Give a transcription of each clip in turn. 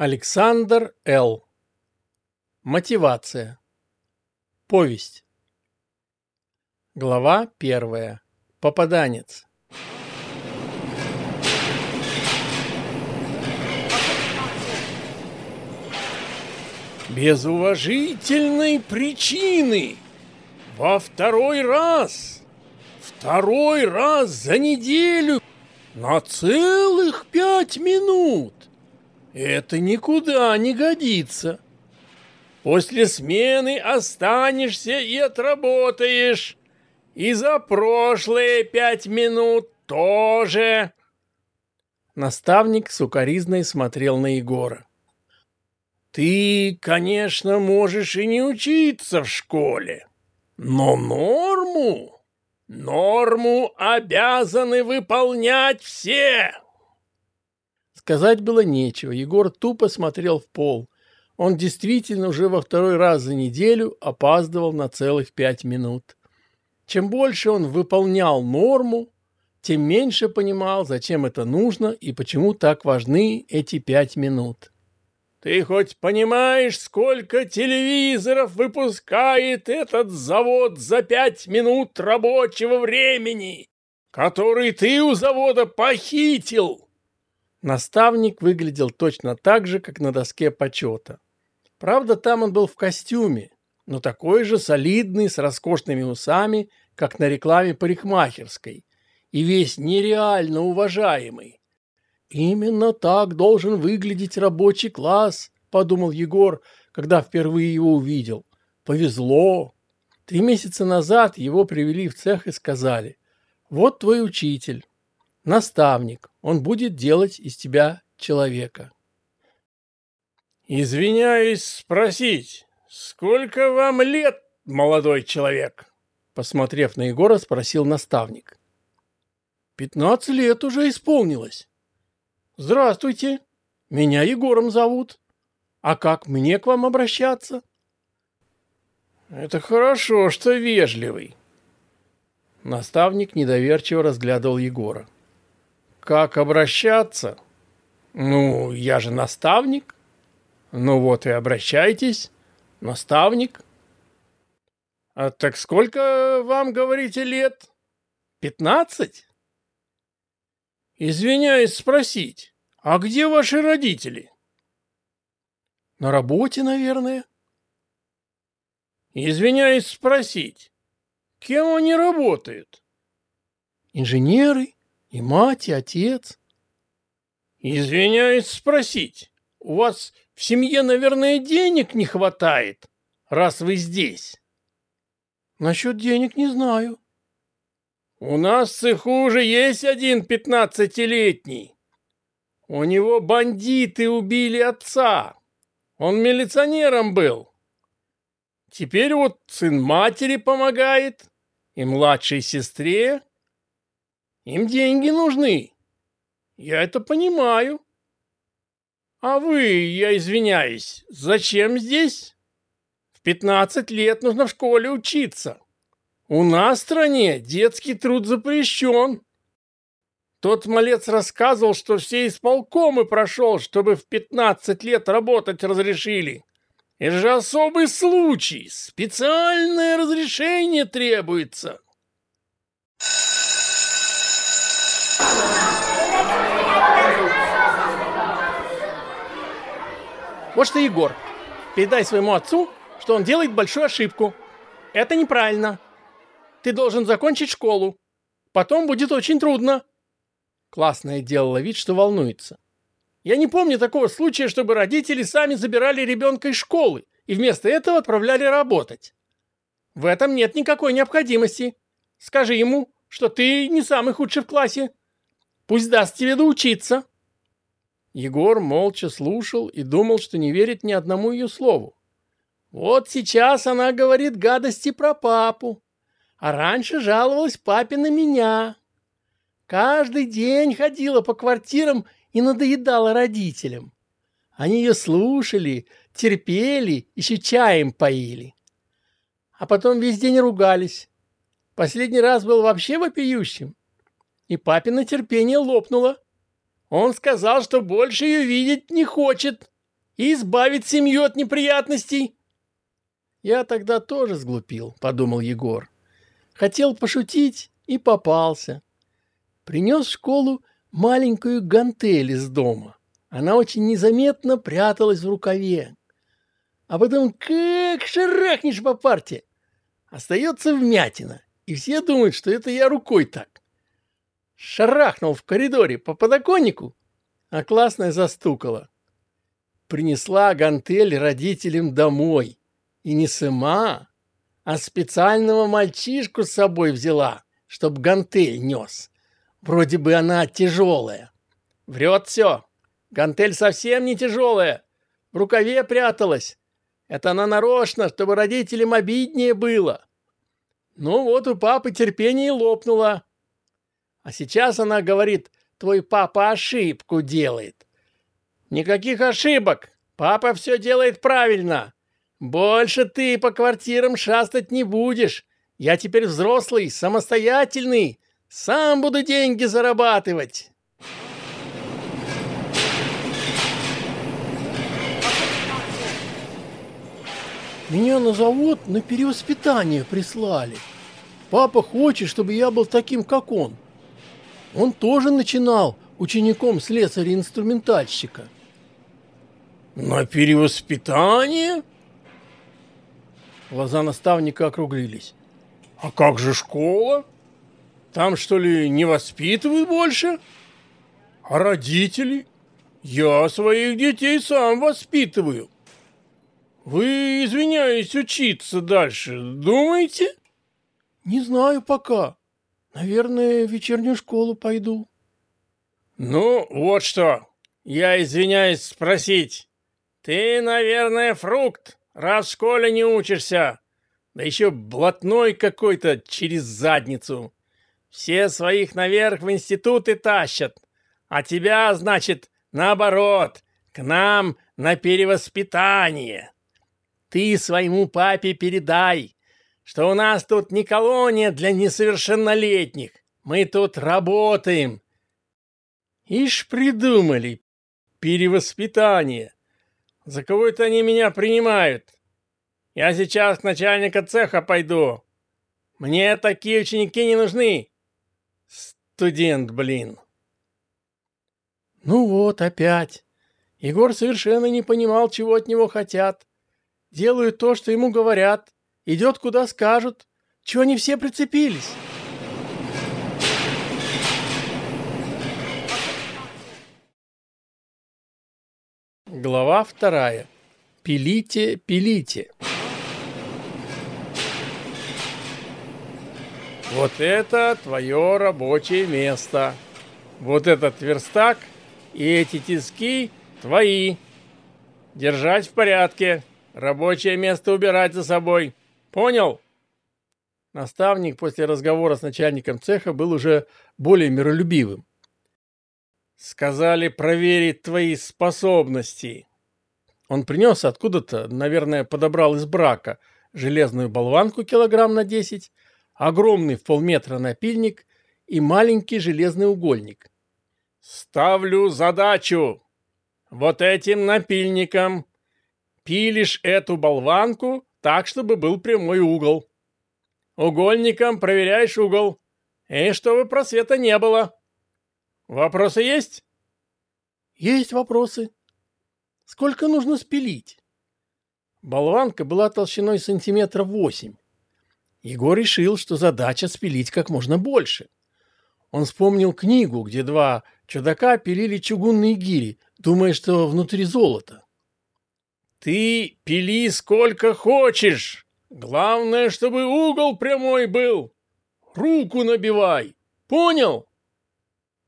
Александр Л. Мотивация. Повесть. Глава первая. Попаданец. Без уважительной причины. Во второй раз. Второй раз за неделю. На целых пять минут. Это никуда не годится. После смены останешься и отработаешь. И за прошлые пять минут тоже. Наставник сукоризной смотрел на Егора. Ты, конечно, можешь и не учиться в школе, но норму, норму обязаны выполнять все. Сказать было нечего. Егор тупо смотрел в пол. Он действительно уже во второй раз за неделю опаздывал на целых пять минут. Чем больше он выполнял норму, тем меньше понимал, зачем это нужно и почему так важны эти пять минут. Ты хоть понимаешь, сколько телевизоров выпускает этот завод за пять минут рабочего времени, который ты у завода похитил? Наставник выглядел точно так же, как на доске почета. Правда, там он был в костюме, но такой же солидный, с роскошными усами, как на рекламе парикмахерской, и весь нереально уважаемый. «Именно так должен выглядеть рабочий класс», — подумал Егор, когда впервые его увидел. «Повезло». Три месяца назад его привели в цех и сказали, «Вот твой учитель, наставник, он будет делать из тебя человека. Извиняюсь спросить, сколько вам лет, молодой человек? Посмотрев на Егора, спросил наставник. Пятнадцать лет уже исполнилось. Здравствуйте, меня Егором зовут. А как мне к вам обращаться? Это хорошо, что вежливый. Наставник недоверчиво разглядывал Егора. Как обращаться? Ну, я же наставник. Ну вот и обращайтесь, наставник. А так сколько вам, говорите, лет? Пятнадцать? Извиняюсь спросить, а где ваши родители? На работе, наверное. Извиняюсь спросить, кем они работают? Инженеры, и мать, и отец. Извиняюсь спросить, у вас в семье, наверное, денег не хватает, раз вы здесь? Насчет денег не знаю. У нас в цеху уже есть один пятнадцатилетний. У него бандиты убили отца. Он милиционером был. Теперь вот сын матери помогает и младшей сестре. Им деньги нужны. Я это понимаю. А вы, я извиняюсь, зачем здесь? В 15 лет нужно в школе учиться. У нас в стране детский труд запрещен. Тот малец рассказывал, что все исполкомы прошел, чтобы в 15 лет работать разрешили. Это же особый случай, специальное разрешение требуется. Вот что, Егор, передай своему отцу, что он делает большую ошибку. Это неправильно. Ты должен закончить школу. Потом будет очень трудно. Классная делала вид, что волнуется. Я не помню такого случая, чтобы родители сами забирали ребенка из школы и вместо этого отправляли работать. В этом нет никакой необходимости. Скажи ему, что ты не самый худший в классе. Пусть даст тебе доучиться. Егор молча слушал и думал, что не верит ни одному ее слову. Вот сейчас она говорит гадости про папу, а раньше жаловалась папе на меня. Каждый день ходила по квартирам и надоедала родителям. Они ее слушали, терпели, еще чаем поили. А потом весь день ругались. Последний раз был вообще вопиющим и папино терпение лопнуло. Он сказал, что больше ее видеть не хочет, и избавить семью от неприятностей. Я тогда тоже сглупил, подумал Егор. Хотел пошутить и попался. Принес в школу маленькую гантель из дома. Она очень незаметно пряталась в рукаве. А потом как шарахнешь по парте. Остается вмятина, и все думают, что это я рукой так. Шарахнул в коридоре по подоконнику, а классная застукала. Принесла гантель родителям домой. И не сама, а специального мальчишку с собой взяла, чтоб гантель нес. Вроде бы она тяжелая. Врет все. Гантель совсем не тяжелая. В рукаве пряталась. Это она нарочно, чтобы родителям обиднее было. Ну вот у папы терпение лопнуло. А сейчас она говорит, твой папа ошибку делает. Никаких ошибок. Папа все делает правильно. Больше ты по квартирам шастать не будешь. Я теперь взрослый, самостоятельный. Сам буду деньги зарабатывать. Меня на завод на перевоспитание прислали. Папа хочет, чтобы я был таким, как он. Он тоже начинал учеником слесаря-инструментальщика. На перевоспитание? Глаза наставника округлились. А как же школа? Там, что ли, не воспитывают больше? А родители? Я своих детей сам воспитываю. Вы, извиняюсь, учиться дальше думаете? Не знаю пока. Наверное, в вечернюю школу пойду. Ну, вот что. Я извиняюсь спросить. Ты, наверное, фрукт, раз в школе не учишься. Да еще блатной какой-то через задницу. Все своих наверх в институты тащат. А тебя, значит, наоборот, к нам на перевоспитание. Ты своему папе передай, что у нас тут не колония для несовершеннолетних. Мы тут работаем. Ишь придумали перевоспитание. За кого это они меня принимают? Я сейчас к начальника цеха пойду. Мне такие ученики не нужны. Студент, блин. Ну вот, опять. Егор совершенно не понимал, чего от него хотят делает то, что ему говорят, идет куда скажут. Чего они все прицепились? Глава вторая. Пилите, пилите. Вот это твое рабочее место. Вот этот верстак и эти тиски твои. Держать в порядке. Рабочее место убирать за собой. Понял? Наставник после разговора с начальником цеха был уже более миролюбивым. Сказали проверить твои способности. Он принес откуда-то, наверное, подобрал из брака железную болванку килограмм на десять, огромный в полметра напильник и маленький железный угольник. Ставлю задачу вот этим напильником пилишь эту болванку так, чтобы был прямой угол. Угольником проверяешь угол, и чтобы просвета не было. Вопросы есть? Есть вопросы. Сколько нужно спилить? Болванка была толщиной сантиметров восемь. Егор решил, что задача спилить как можно больше. Он вспомнил книгу, где два чудака пилили чугунные гири, думая, что внутри золото. Ты пили сколько хочешь. Главное, чтобы угол прямой был. Руку набивай. Понял?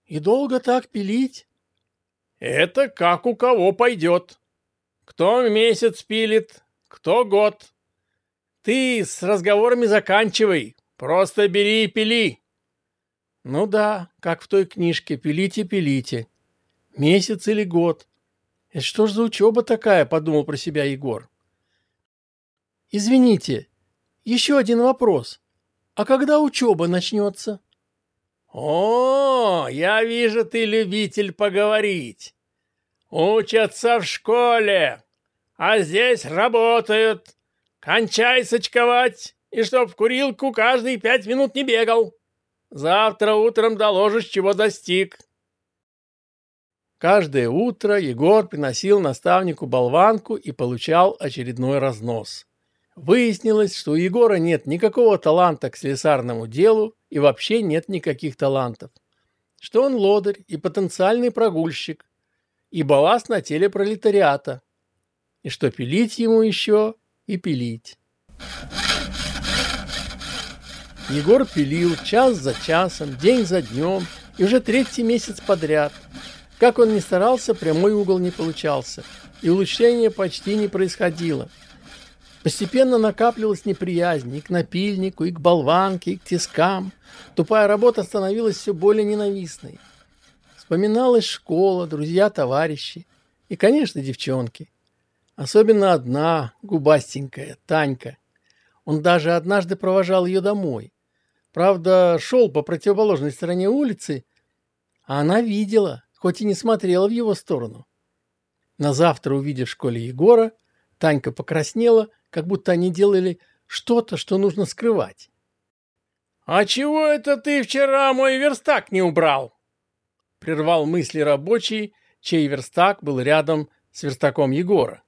И долго так пилить? Это как у кого пойдет. Кто месяц пилит, кто год. Ты с разговорами заканчивай. Просто бери и пили. Ну да, как в той книжке «Пилите, пилите». Месяц или год. Это что ж за учеба такая, подумал про себя Егор. Извините, еще один вопрос. А когда учеба начнется? О, я вижу, ты любитель поговорить. Учатся в школе, а здесь работают. Кончай сочковать, и чтоб в курилку каждые пять минут не бегал. Завтра утром доложишь, чего достиг. Каждое утро Егор приносил наставнику болванку и получал очередной разнос. Выяснилось, что у Егора нет никакого таланта к слесарному делу и вообще нет никаких талантов. Что он лодырь и потенциальный прогульщик, и балласт на теле пролетариата, и что пилить ему еще и пилить. Егор пилил час за часом, день за днем, и уже третий месяц подряд – как он ни старался, прямой угол не получался, и улучшения почти не происходило. Постепенно накапливалась неприязнь и к напильнику, и к болванке, и к тискам. Тупая работа становилась все более ненавистной. Вспоминалась школа, друзья, товарищи и, конечно, девчонки. Особенно одна, губастенькая, Танька. Он даже однажды провожал ее домой. Правда, шел по противоположной стороне улицы, а она видела, хоть и не смотрела в его сторону. На завтра, увидев в школе Егора, Танька покраснела, как будто они делали что-то, что нужно скрывать. «А чего это ты вчера мой верстак не убрал?» Прервал мысли рабочий, чей верстак был рядом с верстаком Егора.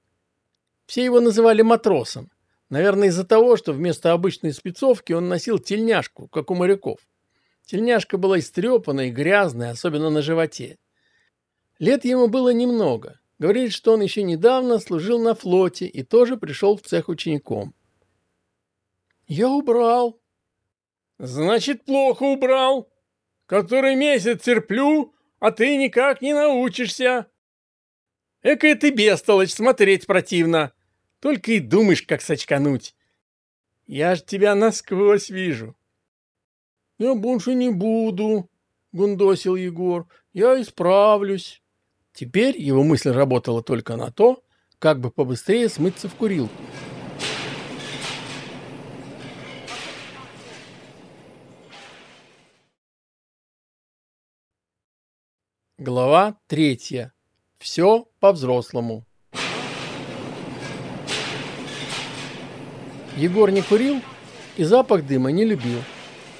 Все его называли матросом, наверное, из-за того, что вместо обычной спецовки он носил тельняшку, как у моряков. Тельняшка была истрепанная и грязная, особенно на животе. Лет ему было немного. Говорит, что он еще недавно служил на флоте и тоже пришел в цех учеником. «Я убрал». «Значит, плохо убрал. Который месяц терплю, а ты никак не научишься. Экая ты бестолочь, смотреть противно. Только и думаешь, как сочкануть. Я ж тебя насквозь вижу». «Я больше не буду», — гундосил Егор. «Я исправлюсь». Теперь его мысль работала только на то, как бы побыстрее смыться в курилку. Глава третья. Все по-взрослому. Егор не курил и запах дыма не любил.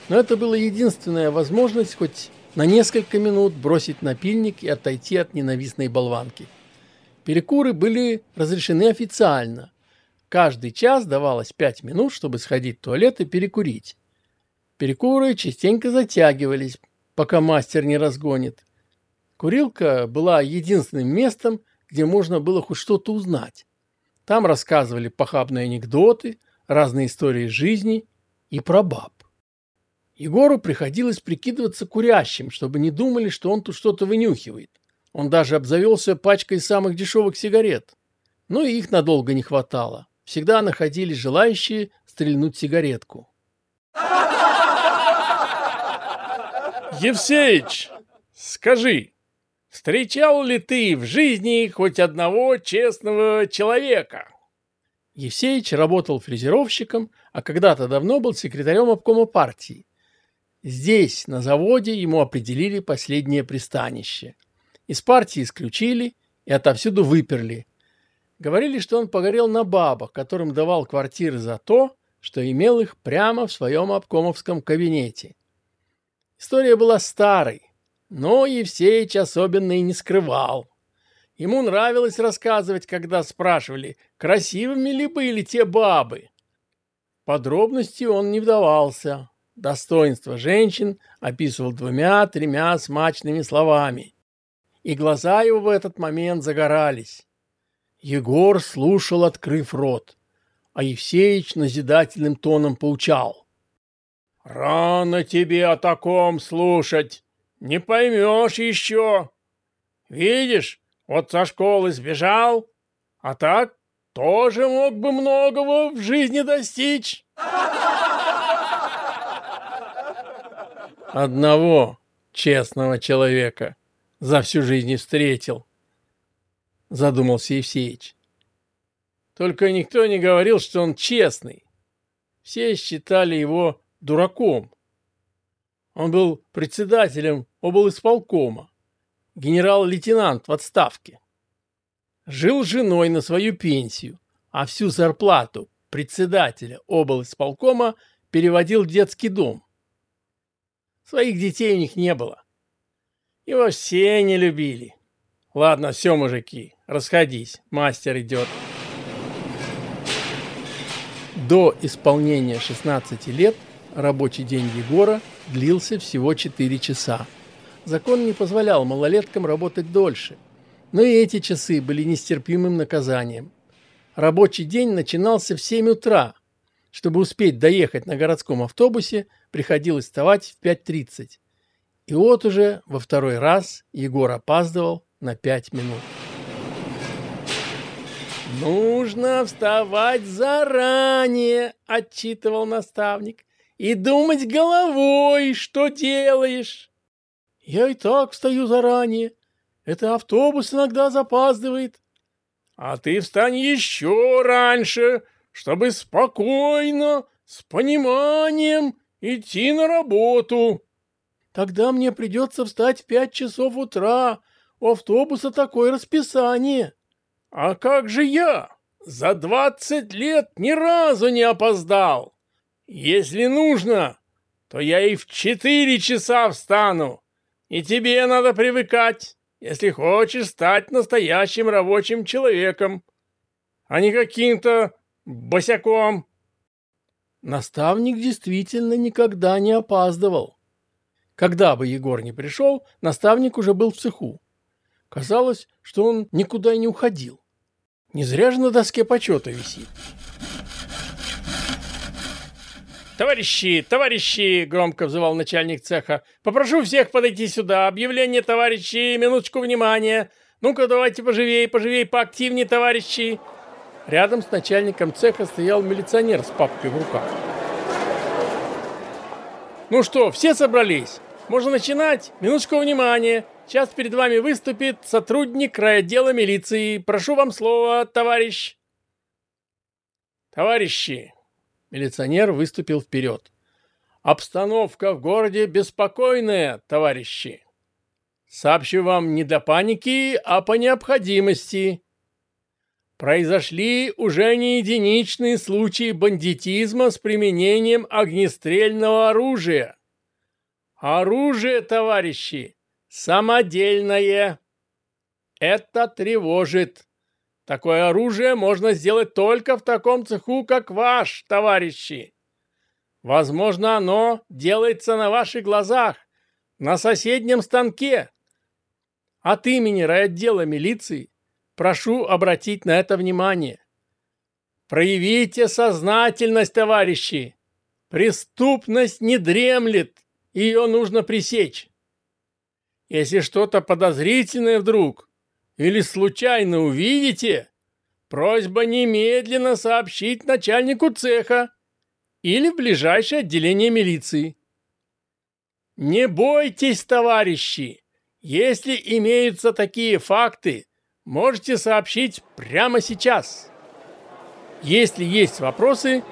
Но это была единственная возможность хоть на несколько минут бросить напильник и отойти от ненавистной болванки. Перекуры были разрешены официально. Каждый час давалось пять минут, чтобы сходить в туалет и перекурить. Перекуры частенько затягивались, пока мастер не разгонит. Курилка была единственным местом, где можно было хоть что-то узнать. Там рассказывали похабные анекдоты, разные истории жизни и про баб. Егору приходилось прикидываться курящим, чтобы не думали, что он тут что-то вынюхивает. Он даже обзавелся пачкой самых дешевых сигарет. Но и их надолго не хватало. Всегда находились желающие стрельнуть сигаретку. Евсеич, скажи, встречал ли ты в жизни хоть одного честного человека? Евсеич работал фрезеровщиком, а когда-то давно был секретарем обкома партии. Здесь, на заводе, ему определили последнее пристанище. Из партии исключили и отовсюду выперли. Говорили, что он погорел на бабах, которым давал квартиры за то, что имел их прямо в своем обкомовском кабинете. История была старой, но Евсеич особенно и не скрывал. Ему нравилось рассказывать, когда спрашивали, красивыми ли были те бабы. Подробности он не вдавался, Достоинство женщин описывал двумя-тремя смачными словами. И глаза его в этот момент загорались. Егор слушал, открыв рот, а Евсеич назидательным тоном поучал. «Рано тебе о таком слушать, не поймешь еще. Видишь, вот со школы сбежал, а так тоже мог бы многого в жизни достичь». Одного честного человека за всю жизнь не встретил, задумался Евсеич. Только никто не говорил, что он честный. Все считали его дураком. Он был председателем облисполкома, генерал-лейтенант в отставке. жил с женой на свою пенсию, а всю зарплату председателя облсполкома переводил в детский дом. Своих детей у них не было. Его все не любили. Ладно, все, мужики, расходись, мастер идет. До исполнения 16 лет рабочий день Егора длился всего 4 часа. Закон не позволял малолеткам работать дольше, но и эти часы были нестерпимым наказанием. Рабочий день начинался в 7 утра. Чтобы успеть доехать на городском автобусе, приходилось вставать в 5.30. И вот уже во второй раз Егор опаздывал на 5 минут. «Нужно вставать заранее», — отчитывал наставник, «и думать головой, что делаешь». «Я и так встаю заранее. Это автобус иногда запаздывает». «А ты встань еще раньше, чтобы спокойно, с пониманием идти на работу». «Тогда мне придется встать в пять часов утра. У автобуса такое расписание». А как же я? За двадцать лет ни разу не опоздал. Если нужно, то я и в четыре часа встану. И тебе надо привыкать, если хочешь стать настоящим рабочим человеком, а не каким-то босяком. Наставник действительно никогда не опаздывал. Когда бы Егор не пришел, наставник уже был в цеху. Казалось, что он никуда не уходил. Не зря же на доске почета висит. «Товарищи, товарищи!» — громко взывал начальник цеха. «Попрошу всех подойти сюда. Объявление, товарищи! Минуточку внимания! Ну-ка, давайте поживей, поживей, поактивнее, товарищи!» Рядом с начальником цеха стоял милиционер с папкой в руках. «Ну что, все собрались? Можно начинать? Минуточку внимания! Сейчас перед вами выступит сотрудник райотдела милиции. Прошу вам слово, товарищ. Товарищи, милиционер выступил вперед. Обстановка в городе беспокойная, товарищи. Сообщу вам не до паники, а по необходимости. Произошли уже не единичные случаи бандитизма с применением огнестрельного оружия. Оружие, товарищи, Самодельное. Это тревожит. Такое оружие можно сделать только в таком цеху, как ваш, товарищи. Возможно, оно делается на ваших глазах, на соседнем станке. От имени райотдела милиции прошу обратить на это внимание. Проявите сознательность, товарищи. Преступность не дремлет, ее нужно пресечь. Если что-то подозрительное вдруг или случайно увидите, просьба немедленно сообщить начальнику цеха или в ближайшее отделение милиции. Не бойтесь, товарищи! Если имеются такие факты, можете сообщить прямо сейчас. Если есть вопросы,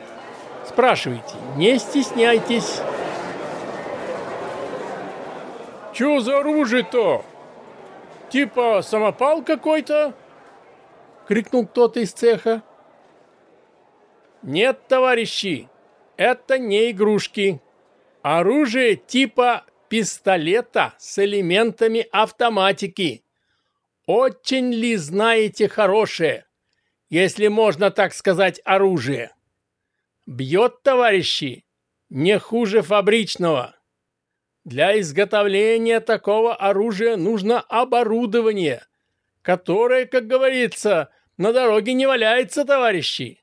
спрашивайте, не стесняйтесь. Чё за оружие-то? Типа самопал какой-то? Крикнул кто-то из цеха. Нет, товарищи, это не игрушки. Оружие типа пистолета с элементами автоматики. Очень ли знаете хорошее, если можно так сказать, оружие? Бьет, товарищи, не хуже фабричного. Для изготовления такого оружия нужно оборудование, которое, как говорится, на дороге не валяется, товарищи.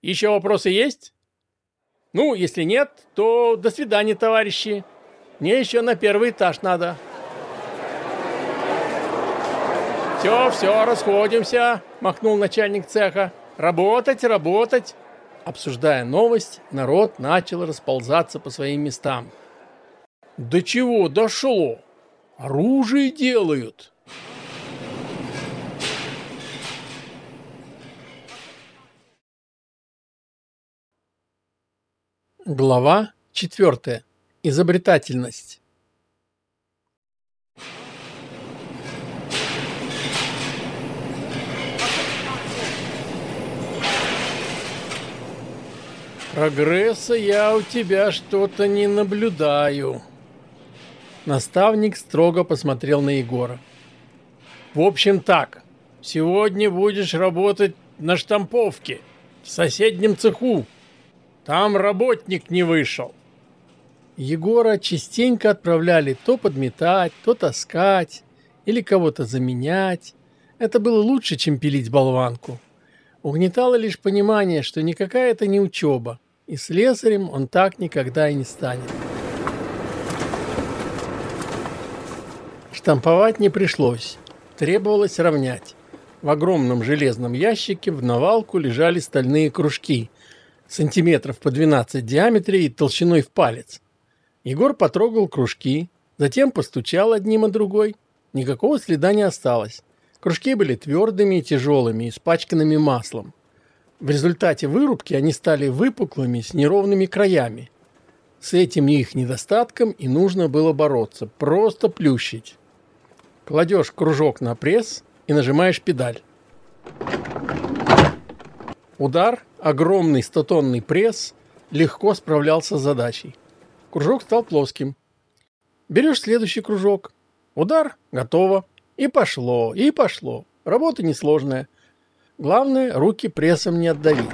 Еще вопросы есть? Ну, если нет, то до свидания, товарищи. Мне еще на первый этаж надо. Все, все, расходимся, махнул начальник цеха. Работать, работать. Обсуждая новость, народ начал расползаться по своим местам. До чего дошло? Оружие делают. Глава четвертая. Изобретательность. Прогресса я у тебя что-то не наблюдаю. Наставник строго посмотрел на Егора. В общем так, сегодня будешь работать на штамповке в соседнем цеху. Там работник не вышел. Егора частенько отправляли то подметать, то таскать или кого-то заменять. Это было лучше, чем пилить болванку. Угнетало лишь понимание, что никакая это не учеба, и слесарем он так никогда и не станет. Штамповать не пришлось. Требовалось равнять. В огромном железном ящике в навалку лежали стальные кружки, сантиметров по 12 в диаметре и толщиной в палец. Егор потрогал кружки, затем постучал одним о другой. Никакого следа не осталось. Кружки были твердыми и тяжелыми, испачканными маслом. В результате вырубки они стали выпуклыми с неровными краями. С этим их недостатком и нужно было бороться, просто плющить. Кладешь кружок на пресс и нажимаешь педаль. Удар, огромный стотонный пресс, легко справлялся с задачей. Кружок стал плоским. Берешь следующий кружок. Удар, готово. И пошло, и пошло. Работа несложная. Главное, руки прессом не отдавить.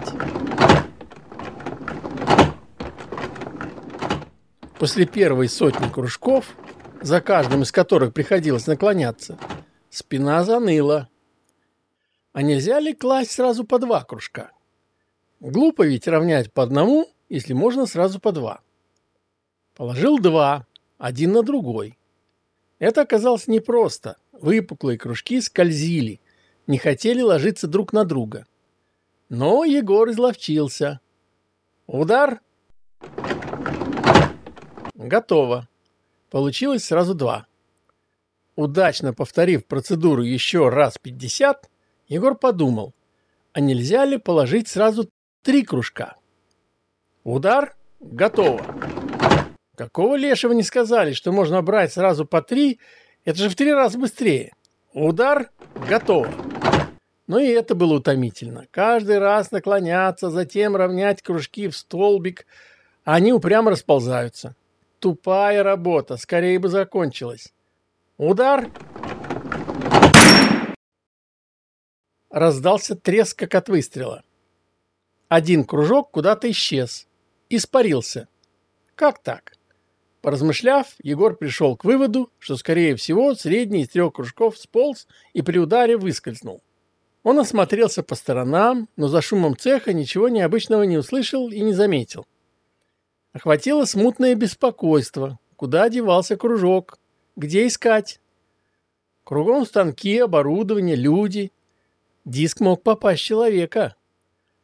После первой сотни кружков, за каждым из которых приходилось наклоняться, спина заныла. А нельзя ли класть сразу по два кружка? Глупо ведь равнять по одному, если можно сразу по два. Положил два, один на другой. Это оказалось непросто. Выпуклые кружки скользили, не хотели ложиться друг на друга. Но Егор изловчился. Удар. Готово. Получилось сразу два. Удачно повторив процедуру еще раз пятьдесят, Егор подумал, а нельзя ли положить сразу три кружка? Удар. Готово. Какого лешего не сказали, что можно брать сразу по три это же в три раза быстрее. Удар готово. Но и это было утомительно. Каждый раз наклоняться, затем равнять кружки в столбик, они упрямо расползаются. Тупая работа, скорее бы закончилась. Удар. Раздался треск, как от выстрела. Один кружок куда-то исчез. Испарился. Как так? Поразмышляв, Егор пришел к выводу, что, скорее всего, средний из трех кружков сполз и при ударе выскользнул. Он осмотрелся по сторонам, но за шумом цеха ничего необычного не услышал и не заметил. Охватило смутное беспокойство. Куда девался кружок? Где искать? Кругом станки, оборудование, люди. Диск мог попасть человека.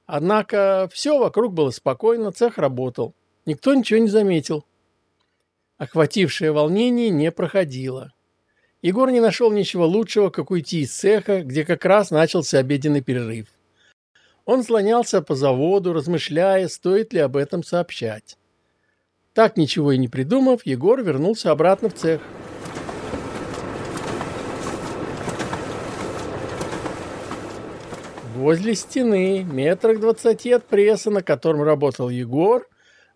Однако все вокруг было спокойно, цех работал. Никто ничего не заметил. Охватившее волнение не проходило. Егор не нашел ничего лучшего, как уйти из цеха, где как раз начался обеденный перерыв. Он слонялся по заводу, размышляя, стоит ли об этом сообщать. Так ничего и не придумав, Егор вернулся обратно в цех. Возле стены, метрах двадцати от пресса, на котором работал Егор,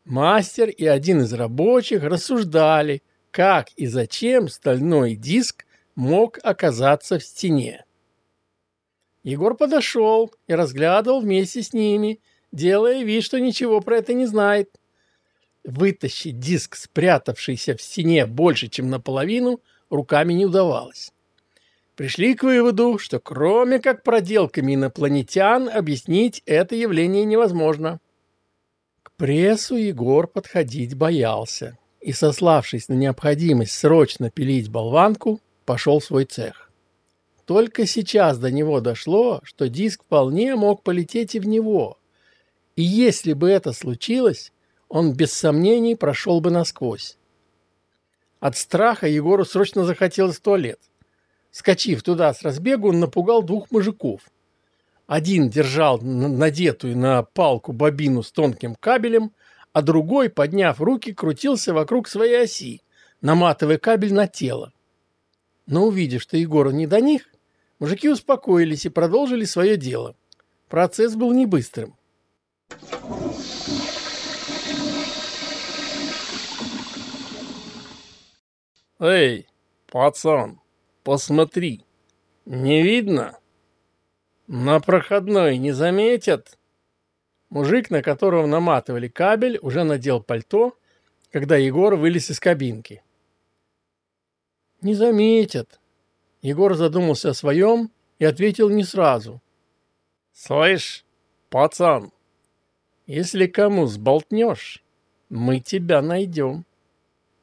Мастер и один из рабочих рассуждали, как и зачем стальной диск мог оказаться в стене. Егор подошел и разглядывал вместе с ними, делая вид, что ничего про это не знает. Вытащить диск, спрятавшийся в стене больше, чем наполовину, руками не удавалось. Пришли к выводу, что кроме как проделками инопланетян объяснить это явление невозможно прессу Егор подходить боялся и, сославшись на необходимость срочно пилить болванку, пошел в свой цех. Только сейчас до него дошло, что диск вполне мог полететь и в него. И если бы это случилось, он без сомнений прошел бы насквозь. От страха Егору срочно захотелось в туалет. Скочив туда с разбегу, он напугал двух мужиков. Один держал надетую на палку бобину с тонким кабелем, а другой, подняв руки, крутился вокруг своей оси, наматывая кабель на тело. Но увидев, что Егору не до них, мужики успокоились и продолжили свое дело. Процесс был не быстрым. «Эй, пацан, посмотри, не видно?» На проходной не заметят? Мужик, на которого наматывали кабель, уже надел пальто, когда Егор вылез из кабинки. «Не заметят». Егор задумался о своем и ответил не сразу. «Слышь, пацан, если кому сболтнешь, мы тебя найдем».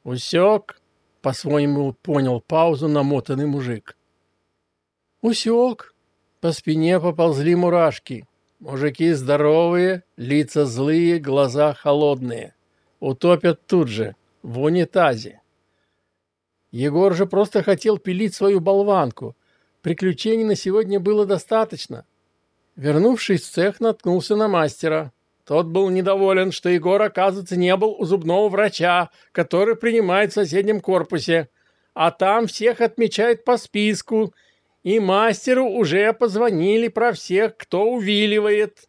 «Усек?» — по-своему понял паузу намотанный мужик. «Усек». По спине поползли мурашки. Мужики здоровые, лица злые, глаза холодные. Утопят тут же, в унитазе. Егор же просто хотел пилить свою болванку. Приключений на сегодня было достаточно. Вернувшись в цех, наткнулся на мастера. Тот был недоволен, что Егор, оказывается, не был у зубного врача, который принимает в соседнем корпусе. А там всех отмечают по списку, и мастеру уже позвонили про всех, кто увиливает.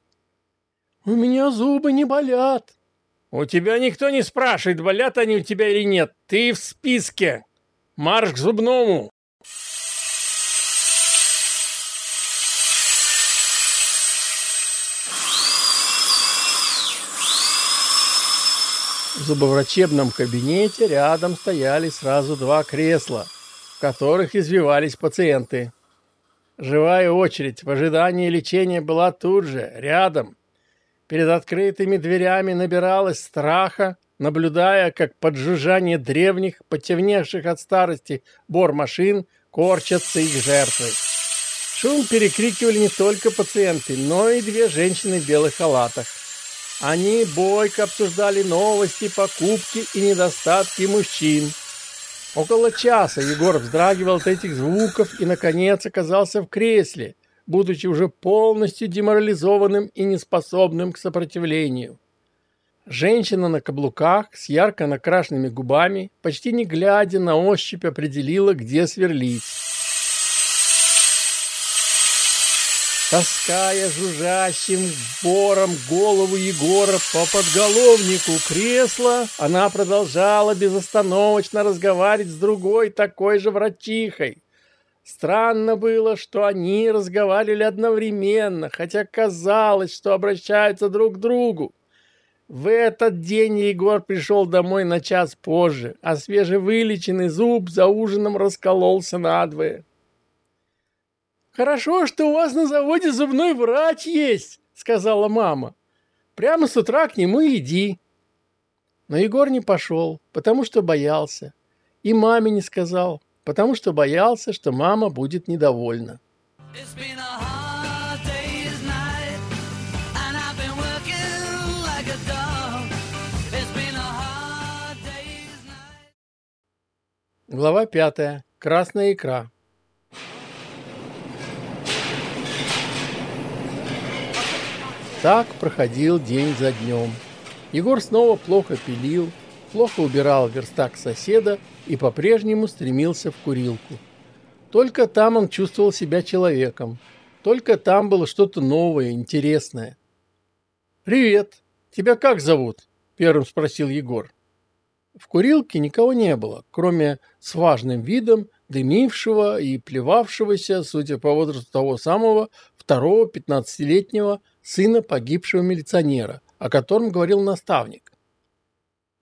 «У меня зубы не болят». «У тебя никто не спрашивает, болят они у тебя или нет. Ты в списке». Марш к зубному!» В зубоврачебном кабинете рядом стояли сразу два кресла, в которых извивались пациенты. Живая очередь в ожидании лечения была тут же, рядом. Перед открытыми дверями набиралась страха, наблюдая, как под жужжание древних, потемневших от старости бормашин корчатся их жертвы. Шум перекрикивали не только пациенты, но и две женщины в белых халатах. Они бойко обсуждали новости, покупки и недостатки мужчин. Около часа Егор вздрагивал от этих звуков и, наконец, оказался в кресле, будучи уже полностью деморализованным и неспособным к сопротивлению. Женщина на каблуках с ярко накрашенными губами, почти не глядя на ощупь, определила, где сверлить. Таская жужжащим бором голову Егора по подголовнику кресла, она продолжала безостановочно разговаривать с другой такой же врачихой. Странно было, что они разговаривали одновременно, хотя казалось, что обращаются друг к другу. В этот день Егор пришел домой на час позже, а свежевылеченный зуб за ужином раскололся надвое. «Хорошо, что у вас на заводе зубной врач есть», — сказала мама. «Прямо с утра к нему иди». Но Егор не пошел, потому что боялся. И маме не сказал, потому что боялся, что мама будет недовольна. Глава пятая. Красная икра. Так проходил день за днем. Егор снова плохо пилил, плохо убирал верстак соседа и по-прежнему стремился в курилку. Только там он чувствовал себя человеком. Только там было что-то новое, интересное. «Привет! Тебя как зовут?» – первым спросил Егор. В курилке никого не было, кроме с важным видом дымившего и плевавшегося, судя по возрасту того самого, второго пятнадцатилетнего сына погибшего милиционера, о котором говорил наставник.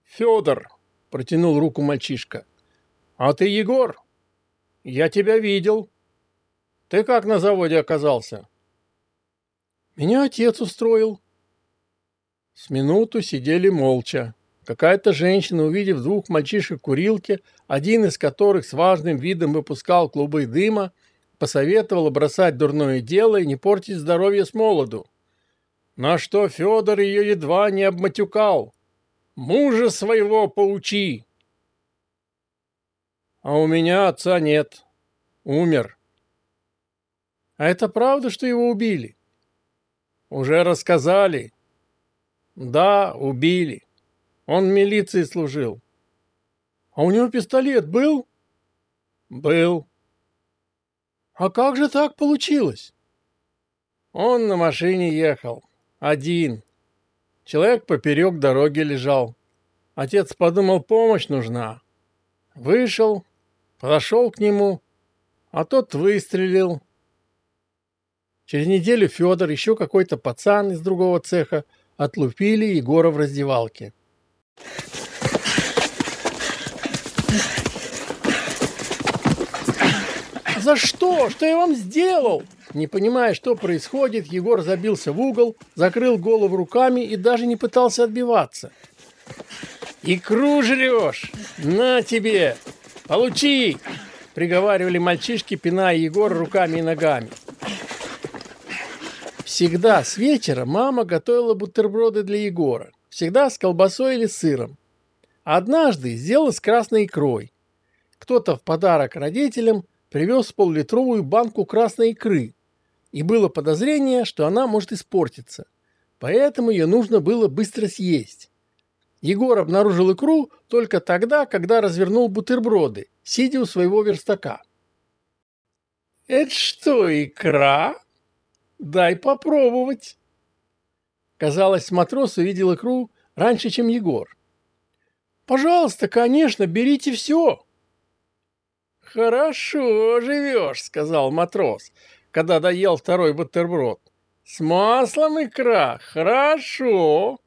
«Федор!» — протянул руку мальчишка. «А ты Егор? Я тебя видел. Ты как на заводе оказался?» «Меня отец устроил». С минуту сидели молча. Какая-то женщина, увидев двух мальчишек в курилке, один из которых с важным видом выпускал клубы дыма, посоветовала бросать дурное дело и не портить здоровье с молоду. На что Федор ее едва не обматюкал. «Мужа своего поучи!» «А у меня отца нет. Умер». «А это правда, что его убили?» «Уже рассказали». «Да, убили». Он в милиции служил. А у него пистолет был? Был. А как же так получилось? Он на машине ехал. Один. Человек поперек дороги лежал. Отец подумал, помощь нужна. Вышел, подошел к нему, а тот выстрелил. Через неделю Федор, еще какой-то пацан из другого цеха, отлупили Егора в раздевалке. «За что? Что я вам сделал?» Не понимая, что происходит, Егор забился в угол, закрыл голову руками и даже не пытался отбиваться. «Икру жрешь! На тебе! Получи!» Приговаривали мальчишки, пиная Егора руками и ногами. Всегда с вечера мама готовила бутерброды для Егора. Всегда с колбасой или сыром. Однажды сделала с красной икрой. Кто-то в подарок родителям привез поллитровую банку красной икры, и было подозрение, что она может испортиться, поэтому ее нужно было быстро съесть. Егор обнаружил икру только тогда, когда развернул бутерброды, сидя у своего верстака. «Это что, икра? Дай попробовать!» Казалось, матрос увидел икру раньше, чем Егор. «Пожалуйста, конечно, берите все!» «Хорошо живешь», — сказал матрос, когда доел второй бутерброд. «С маслом икра, хорошо».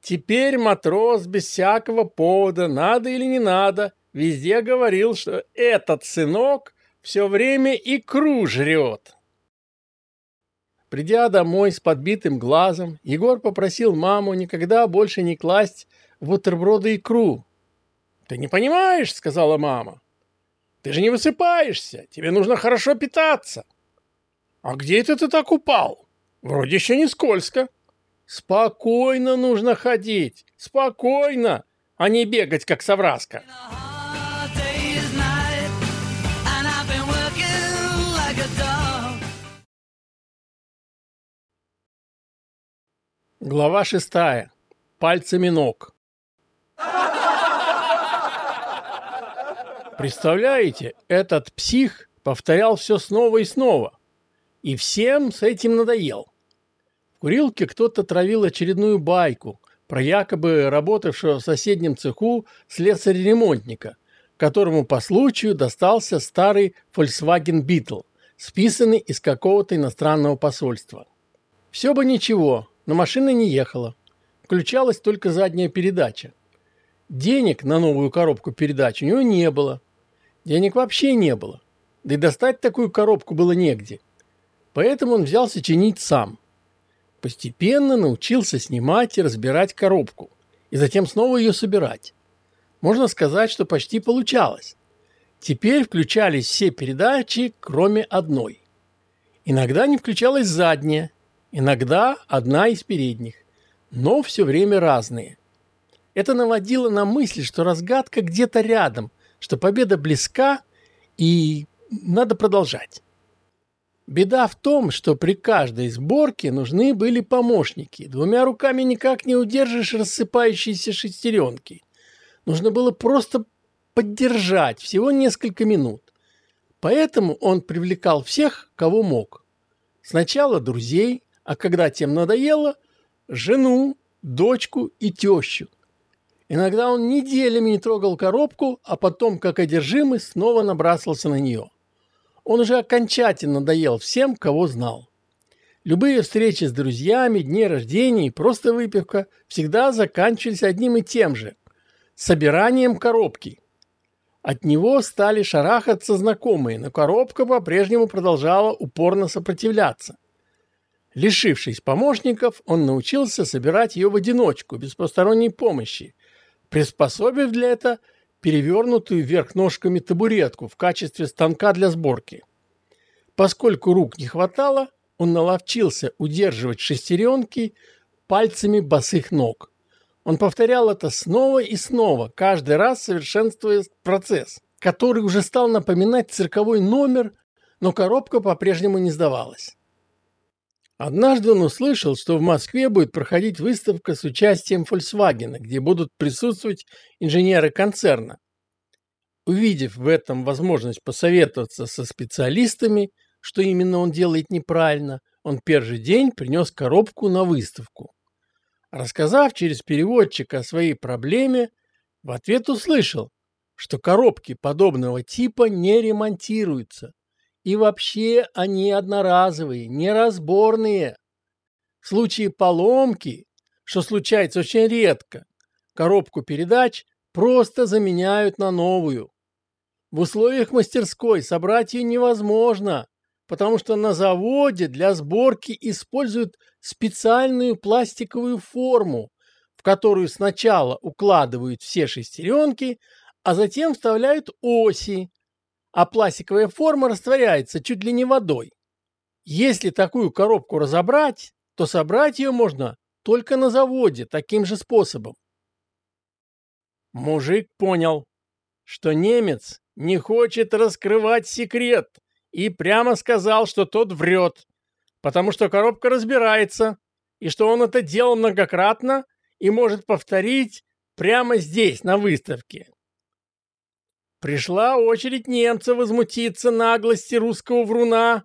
Теперь матрос без всякого повода, надо или не надо, везде говорил, что этот сынок все время икру жрет. Придя домой с подбитым глазом, Егор попросил маму никогда больше не класть в бутерброды икру. «Ты не понимаешь», — сказала мама. Ты же не высыпаешься, тебе нужно хорошо питаться. А где это ты так упал? Вроде еще не скользко. Спокойно нужно ходить, спокойно, а не бегать, как совраска. Глава шестая. Пальцами ног. Представляете, этот псих повторял все снова и снова. И всем с этим надоел. В курилке кто-то травил очередную байку про якобы работавшего в соседнем цеху слесаря-ремонтника, которому по случаю достался старый Volkswagen Beetle, списанный из какого-то иностранного посольства. Все бы ничего, но машина не ехала. Включалась только задняя передача. Денег на новую коробку передач у него не было – Денег вообще не было, да и достать такую коробку было негде. Поэтому он взялся чинить сам. Постепенно научился снимать и разбирать коробку, и затем снова ее собирать. Можно сказать, что почти получалось. Теперь включались все передачи, кроме одной. Иногда не включалась задняя, иногда одна из передних, но все время разные. Это наводило на мысль, что разгадка где-то рядом – что победа близка и надо продолжать. Беда в том, что при каждой сборке нужны были помощники. Двумя руками никак не удержишь рассыпающиеся шестеренки. Нужно было просто поддержать всего несколько минут. Поэтому он привлекал всех, кого мог. Сначала друзей, а когда тем надоело, жену, дочку и тещу – Иногда он неделями не трогал коробку, а потом, как одержимый, снова набрасывался на нее. Он уже окончательно надоел всем, кого знал. Любые встречи с друзьями, дни рождения и просто выпивка всегда заканчивались одним и тем же – собиранием коробки. От него стали шарахаться знакомые, но коробка по-прежнему продолжала упорно сопротивляться. Лишившись помощников, он научился собирать ее в одиночку, без посторонней помощи, приспособив для этого перевернутую вверх ножками табуретку в качестве станка для сборки. Поскольку рук не хватало, он наловчился удерживать шестеренки пальцами босых ног. Он повторял это снова и снова, каждый раз совершенствуя процесс, который уже стал напоминать цирковой номер, но коробка по-прежнему не сдавалась. Однажды он услышал, что в Москве будет проходить выставка с участием Volkswagen, где будут присутствовать инженеры концерна. Увидев в этом возможность посоветоваться со специалистами, что именно он делает неправильно, он первый день принес коробку на выставку. Рассказав через переводчика о своей проблеме, в ответ услышал, что коробки подобного типа не ремонтируются. И вообще они одноразовые, неразборные. В случае поломки, что случается очень редко, коробку передач просто заменяют на новую. В условиях мастерской собрать ее невозможно, потому что на заводе для сборки используют специальную пластиковую форму, в которую сначала укладывают все шестеренки, а затем вставляют оси, а пластиковая форма растворяется чуть ли не водой. Если такую коробку разобрать, то собрать ее можно только на заводе таким же способом. Мужик понял, что немец не хочет раскрывать секрет и прямо сказал, что тот врет, потому что коробка разбирается, и что он это делал многократно и может повторить прямо здесь, на выставке. Пришла очередь немца возмутиться наглости русского вруна,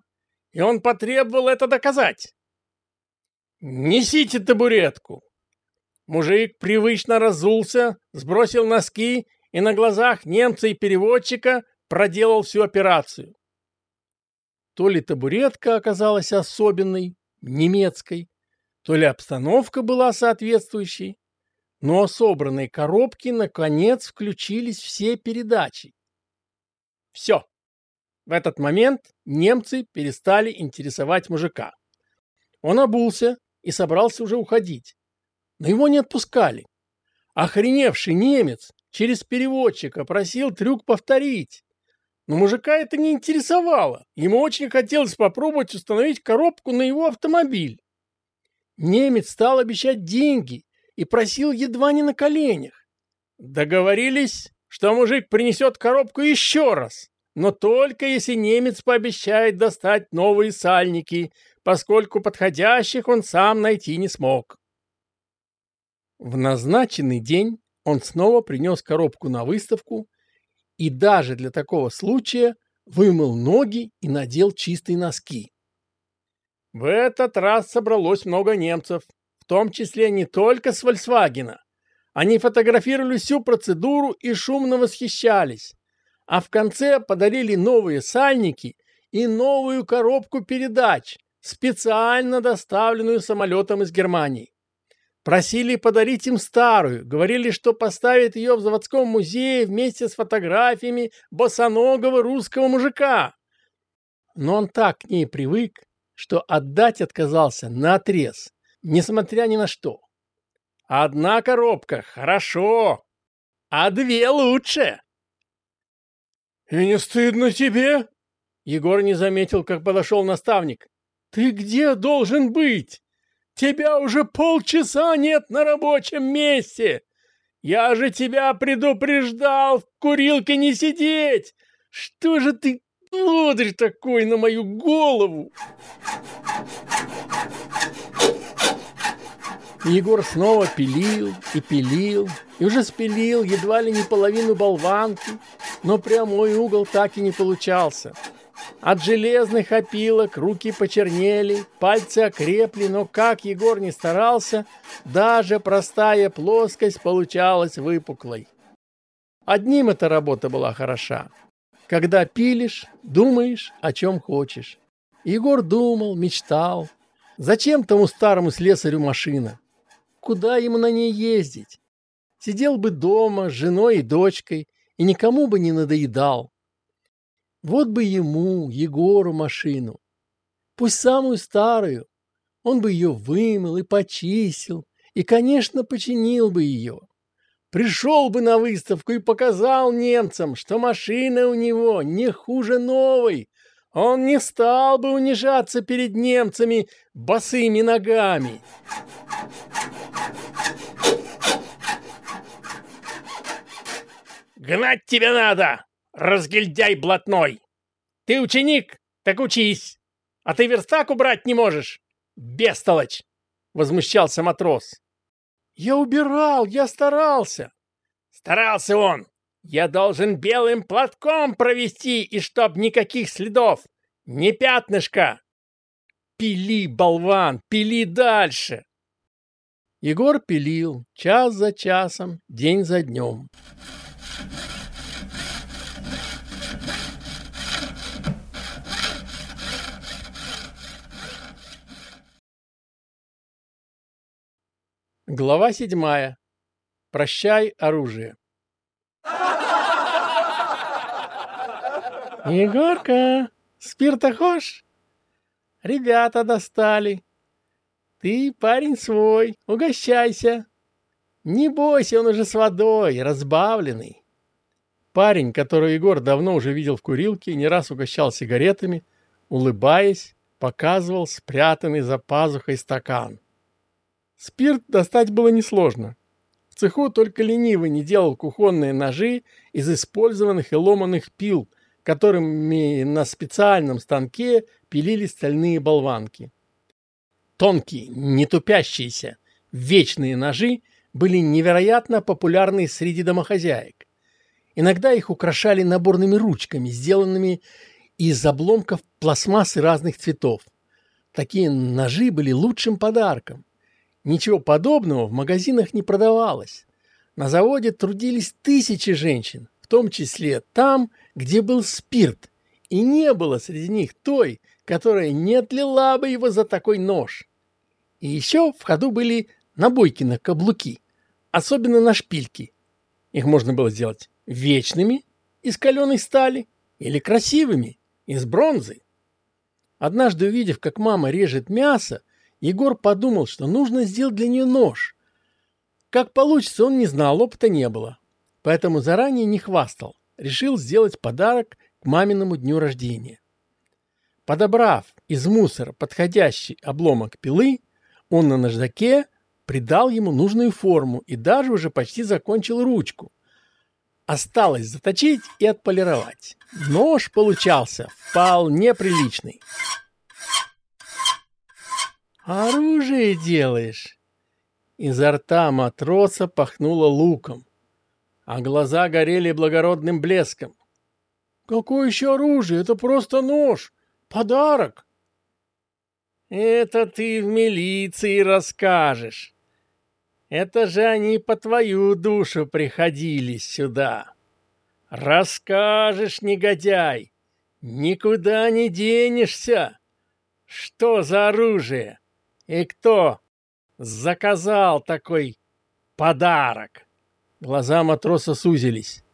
и он потребовал это доказать. «Несите табуретку!» Мужик привычно разулся, сбросил носки и на глазах немца и переводчика проделал всю операцию. То ли табуретка оказалась особенной, немецкой, то ли обстановка была соответствующей, но собранные коробки наконец включились все передачи. Все. В этот момент немцы перестали интересовать мужика. Он обулся и собрался уже уходить, но его не отпускали. Охреневший немец через переводчика просил трюк повторить. Но мужика это не интересовало. Ему очень хотелось попробовать установить коробку на его автомобиль. Немец стал обещать деньги и просил едва не на коленях. Договорились, что мужик принесет коробку еще раз, но только если немец пообещает достать новые сальники, поскольку подходящих он сам найти не смог. В назначенный день он снова принес коробку на выставку и даже для такого случая вымыл ноги и надел чистые носки. В этот раз собралось много немцев, том числе не только с Volkswagen. Они фотографировали всю процедуру и шумно восхищались, а в конце подарили новые сальники и новую коробку передач, специально доставленную самолетом из Германии. Просили подарить им старую, говорили, что поставят ее в заводском музее вместе с фотографиями босоногого русского мужика. Но он так к ней привык, что отдать отказался на отрез, несмотря ни на что. Одна коробка — хорошо, а две лучше. — И не стыдно тебе? Егор не заметил, как подошел наставник. — Ты где должен быть? Тебя уже полчаса нет на рабочем месте. Я же тебя предупреждал в курилке не сидеть. Что же ты лодырь такой на мою голову? Егор снова пилил и пилил, и уже спилил едва ли не половину болванки, но прямой угол так и не получался. От железных опилок руки почернели, пальцы окрепли, но как Егор не старался, даже простая плоскость получалась выпуклой. Одним эта работа была хороша. Когда пилишь, думаешь, о чем хочешь. Егор думал, мечтал. Зачем тому старому слесарю машина? Куда ему на ней ездить? Сидел бы дома с женой и дочкой и никому бы не надоедал. Вот бы ему, Егору, машину. Пусть самую старую. Он бы ее вымыл и почистил, и, конечно, починил бы ее. Пришел бы на выставку и показал немцам, что машина у него не хуже новой. Он не стал бы унижаться перед немцами босыми ногами. «Гнать тебе надо!» разгильдяй блатной! Ты ученик, так учись! А ты верстак убрать не можешь! Бестолочь!» — возмущался матрос. «Я убирал, я старался!» «Старался он! Я должен белым платком провести, и чтоб никаких следов, ни пятнышка. Пили, болван, пили дальше. Егор пилил час за часом, день за днем. Глава седьмая. Прощай оружие. Егорка, спирта хошь? Ребята достали. Ты парень свой, угощайся. Не бойся, он уже с водой, разбавленный. Парень, которого Егор давно уже видел в курилке, не раз угощал сигаретами, улыбаясь, показывал спрятанный за пазухой стакан. Спирт достать было несложно. В цеху только ленивый не делал кухонные ножи из использованных и ломаных пил, которыми на специальном станке пилили стальные болванки. Тонкие, не тупящиеся, вечные ножи были невероятно популярны среди домохозяек. Иногда их украшали наборными ручками, сделанными из обломков пластмассы разных цветов. Такие ножи были лучшим подарком. Ничего подобного в магазинах не продавалось. На заводе трудились тысячи женщин, в том числе там, где был спирт, и не было среди них той, которая не отлила бы его за такой нож. И еще в ходу были набойки на каблуки, особенно на шпильки. Их можно было сделать вечными из каленой стали или красивыми из бронзы. Однажды увидев, как мама режет мясо, Егор подумал, что нужно сделать для нее нож. Как получится, он не знал, опыта не было. Поэтому заранее не хвастал. Решил сделать подарок к маминому дню рождения. Подобрав из мусора подходящий обломок пилы, он на наждаке придал ему нужную форму и даже уже почти закончил ручку. Осталось заточить и отполировать. Нож получался вполне приличный. «Оружие делаешь?» Изо рта матроса пахнуло луком, а глаза горели благородным блеском. «Какое еще оружие? Это просто нож! Подарок!» «Это ты в милиции расскажешь. Это же они по твою душу приходили сюда. Расскажешь, негодяй, никуда не денешься. Что за оружие?» И кто заказал такой подарок? Глаза матроса сузились.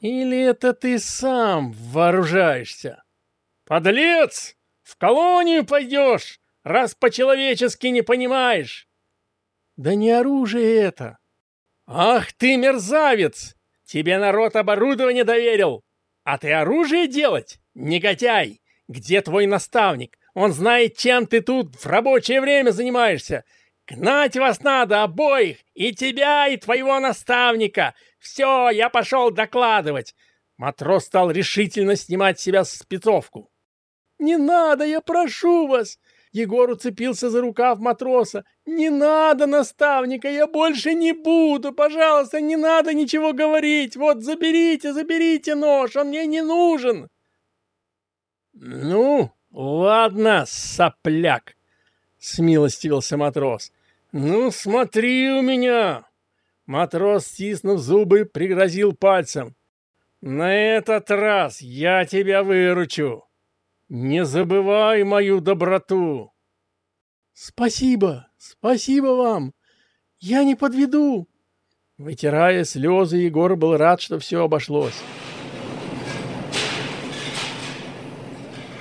Или это ты сам вооружаешься? Подлец! В колонию пойдешь, раз по-человечески не понимаешь. Да не оружие это. Ах ты, мерзавец! Тебе народ оборудование доверил. А ты оружие делать? Негодяй! Где твой наставник? Он знает, чем ты тут в рабочее время занимаешься. Гнать вас надо обоих, и тебя, и твоего наставника. Все, я пошел докладывать. Матрос стал решительно снимать с себя спецовку. «Не надо, я прошу вас!» Егор уцепился за рукав матроса. «Не надо, наставника, я больше не буду! Пожалуйста, не надо ничего говорить! Вот заберите, заберите нож, он мне не нужен!» «Ну, «Ладно, сопляк!» — смилостивился матрос. «Ну, смотри у меня!» Матрос, стиснув зубы, пригрозил пальцем. «На этот раз я тебя выручу! Не забывай мою доброту!» «Спасибо! Спасибо вам! Я не подведу!» Вытирая слезы, Егор был рад, что все обошлось.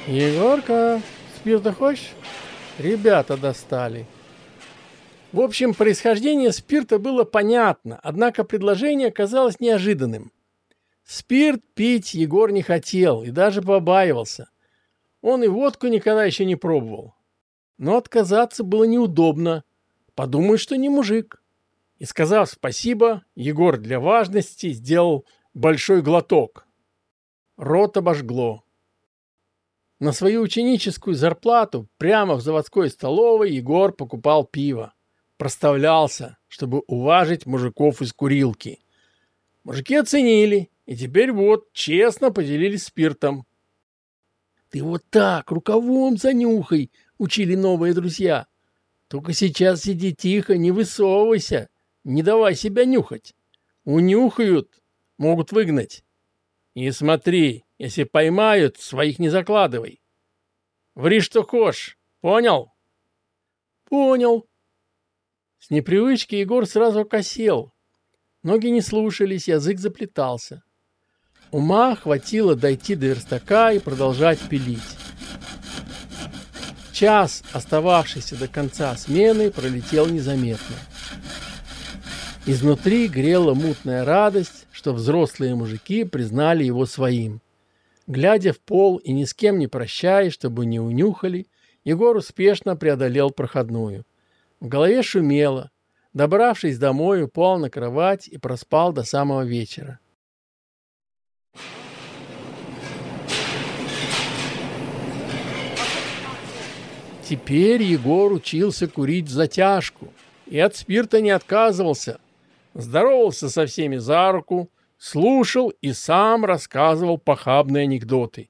Егорка, спирта хочешь? Ребята достали. В общем, происхождение спирта было понятно, однако предложение казалось неожиданным. Спирт пить Егор не хотел и даже побаивался. Он и водку никогда еще не пробовал. Но отказаться было неудобно. Подумай, что не мужик. И сказав спасибо, Егор для важности сделал большой глоток. Рот обожгло. На свою ученическую зарплату прямо в заводской столовой Егор покупал пиво. Проставлялся, чтобы уважить мужиков из курилки. Мужики оценили, и теперь вот честно поделились спиртом. «Ты вот так, рукавом занюхай!» — учили новые друзья. «Только сейчас сиди тихо, не высовывайся, не давай себя нюхать. Унюхают, могут выгнать. И смотри, если поймают, своих не закладывай. Ври, что хочешь. Понял? Понял. С непривычки Егор сразу окосел. Ноги не слушались, язык заплетался. Ума хватило дойти до верстака и продолжать пилить. Час, остававшийся до конца смены, пролетел незаметно. Изнутри грела мутная радость, что взрослые мужики признали его своим. Глядя в пол и ни с кем не прощаясь, чтобы не унюхали, Егор успешно преодолел проходную. В голове шумело. Добравшись домой, упал на кровать и проспал до самого вечера. Теперь Егор учился курить в затяжку и от спирта не отказывался. Здоровался со всеми за руку, слушал и сам рассказывал похабные анекдоты.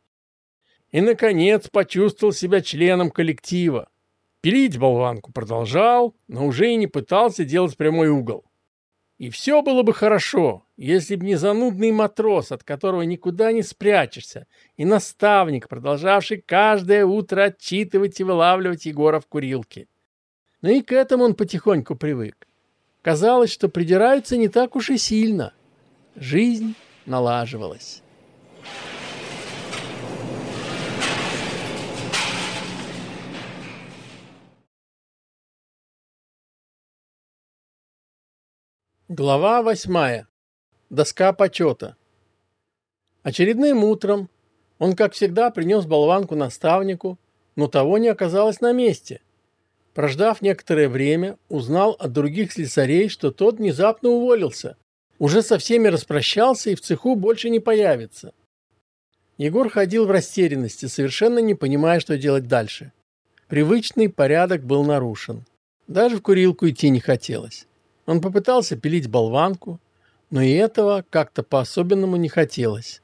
И, наконец, почувствовал себя членом коллектива. Пилить болванку продолжал, но уже и не пытался делать прямой угол. И все было бы хорошо, если бы не занудный матрос, от которого никуда не спрячешься, и наставник, продолжавший каждое утро отчитывать и вылавливать Егора в курилке. Но и к этому он потихоньку привык. Казалось, что придираются не так уж и сильно. Жизнь налаживалась. Глава восьмая. Доска почета. Очередным утром он, как всегда, принес болванку наставнику, но того не оказалось на месте. Прождав некоторое время, узнал от других слесарей, что тот внезапно уволился, уже со всеми распрощался и в цеху больше не появится. Егор ходил в растерянности, совершенно не понимая, что делать дальше. Привычный порядок был нарушен. Даже в курилку идти не хотелось. Он попытался пилить болванку, но и этого как-то по-особенному не хотелось.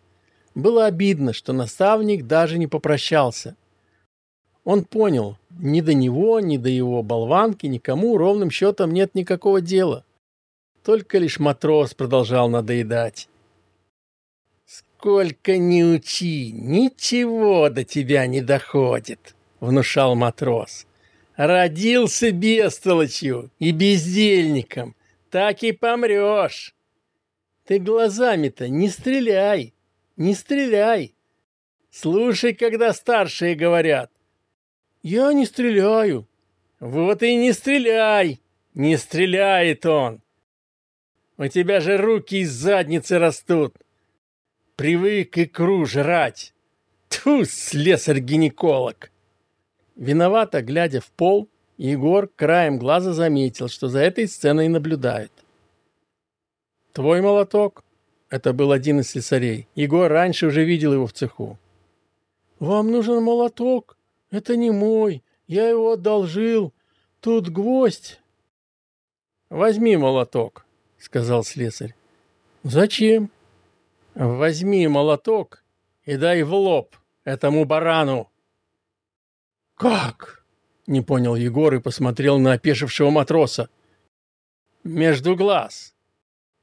Было обидно, что наставник даже не попрощался. Он понял, ни до него, ни до его болванки никому ровным счетом нет никакого дела. Только лишь матрос продолжал надоедать. «Сколько ни учи, ничего до тебя не доходит», — внушал матрос. Родился бестолочью и бездельником, так и помрешь. Ты глазами-то не стреляй, не стреляй. Слушай, когда старшие говорят. Я не стреляю. Вот и не стреляй. Не стреляет он. У тебя же руки из задницы растут. Привык икру жрать. Тьфу, слесарь-гинеколог. Виновато глядя в пол, Егор краем глаза заметил, что за этой сценой наблюдают. «Твой молоток?» Это был один из слесарей. Егор раньше уже видел его в цеху. «Вам нужен молоток? Это не мой. Я его одолжил. Тут гвоздь». «Возьми молоток», — сказал слесарь. «Зачем?» «Возьми молоток и дай в лоб этому барану». «Как?» — не понял Егор и посмотрел на опешившего матроса. «Между глаз».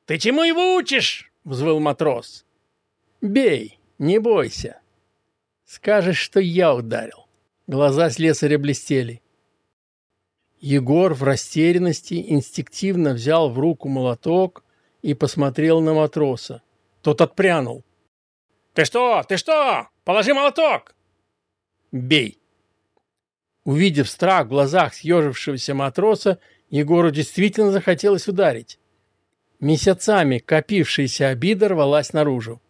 «Ты чему его учишь?» — взвыл матрос. «Бей, не бойся. Скажешь, что я ударил». Глаза слесаря блестели. Егор в растерянности инстинктивно взял в руку молоток и посмотрел на матроса. Тот отпрянул. «Ты что? Ты что? Положи молоток!» «Бей!» Увидев страх в глазах съежившегося матроса, Егору действительно захотелось ударить. Месяцами копившаяся обида рвалась наружу.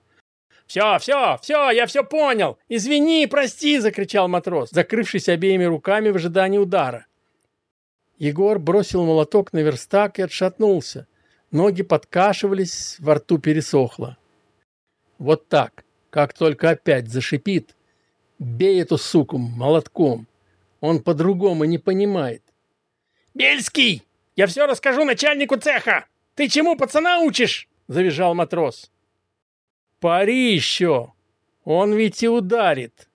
«Все, все, все, я все понял! Извини, прости!» — закричал матрос, закрывшись обеими руками в ожидании удара. Егор бросил молоток на верстак и отшатнулся. Ноги подкашивались, во рту пересохло. Вот так, как только опять зашипит, бей эту суку молотком. Он по-другому не понимает. «Бельский, я все расскажу начальнику цеха! Ты чему пацана учишь?» — завизжал матрос. «Пари еще! Он ведь и ударит.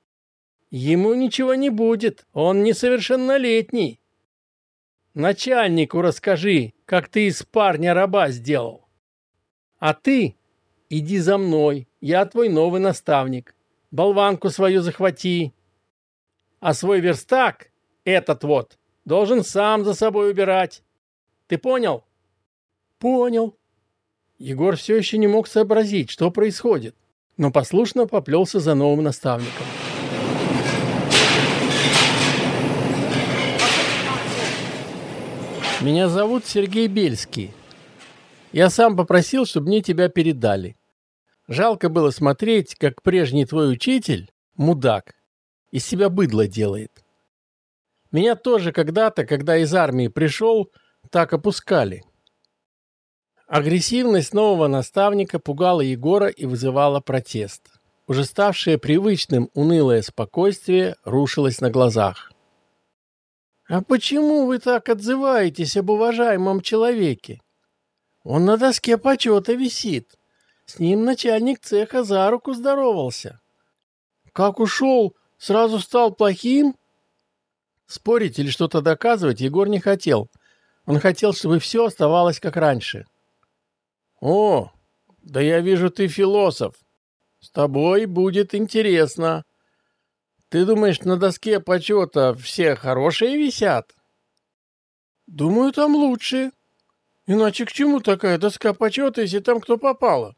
Ему ничего не будет, он несовершеннолетний. Начальнику расскажи, как ты из парня раба сделал. А ты иди за мной, я твой новый наставник. Болванку свою захвати, а свой верстак, этот вот, должен сам за собой убирать. Ты понял? Понял. Егор все еще не мог сообразить, что происходит, но послушно поплелся за новым наставником. Меня зовут Сергей Бельский. Я сам попросил, чтобы мне тебя передали. Жалко было смотреть, как прежний твой учитель, мудак, из себя быдло делает. Меня тоже когда-то, когда из армии пришел, так опускали. Агрессивность нового наставника пугала Егора и вызывала протест. Уже ставшее привычным унылое спокойствие рушилось на глазах. «А почему вы так отзываетесь об уважаемом человеке? Он на доске почета висит. С ним начальник цеха за руку здоровался. Как ушел, сразу стал плохим?» Спорить или что-то доказывать Егор не хотел. Он хотел, чтобы все оставалось как раньше. «О, да я вижу, ты философ. С тобой будет интересно. Ты думаешь, на доске почета все хорошие висят?» «Думаю, там лучшие. Иначе к чему такая доска почета, если там кто попало?»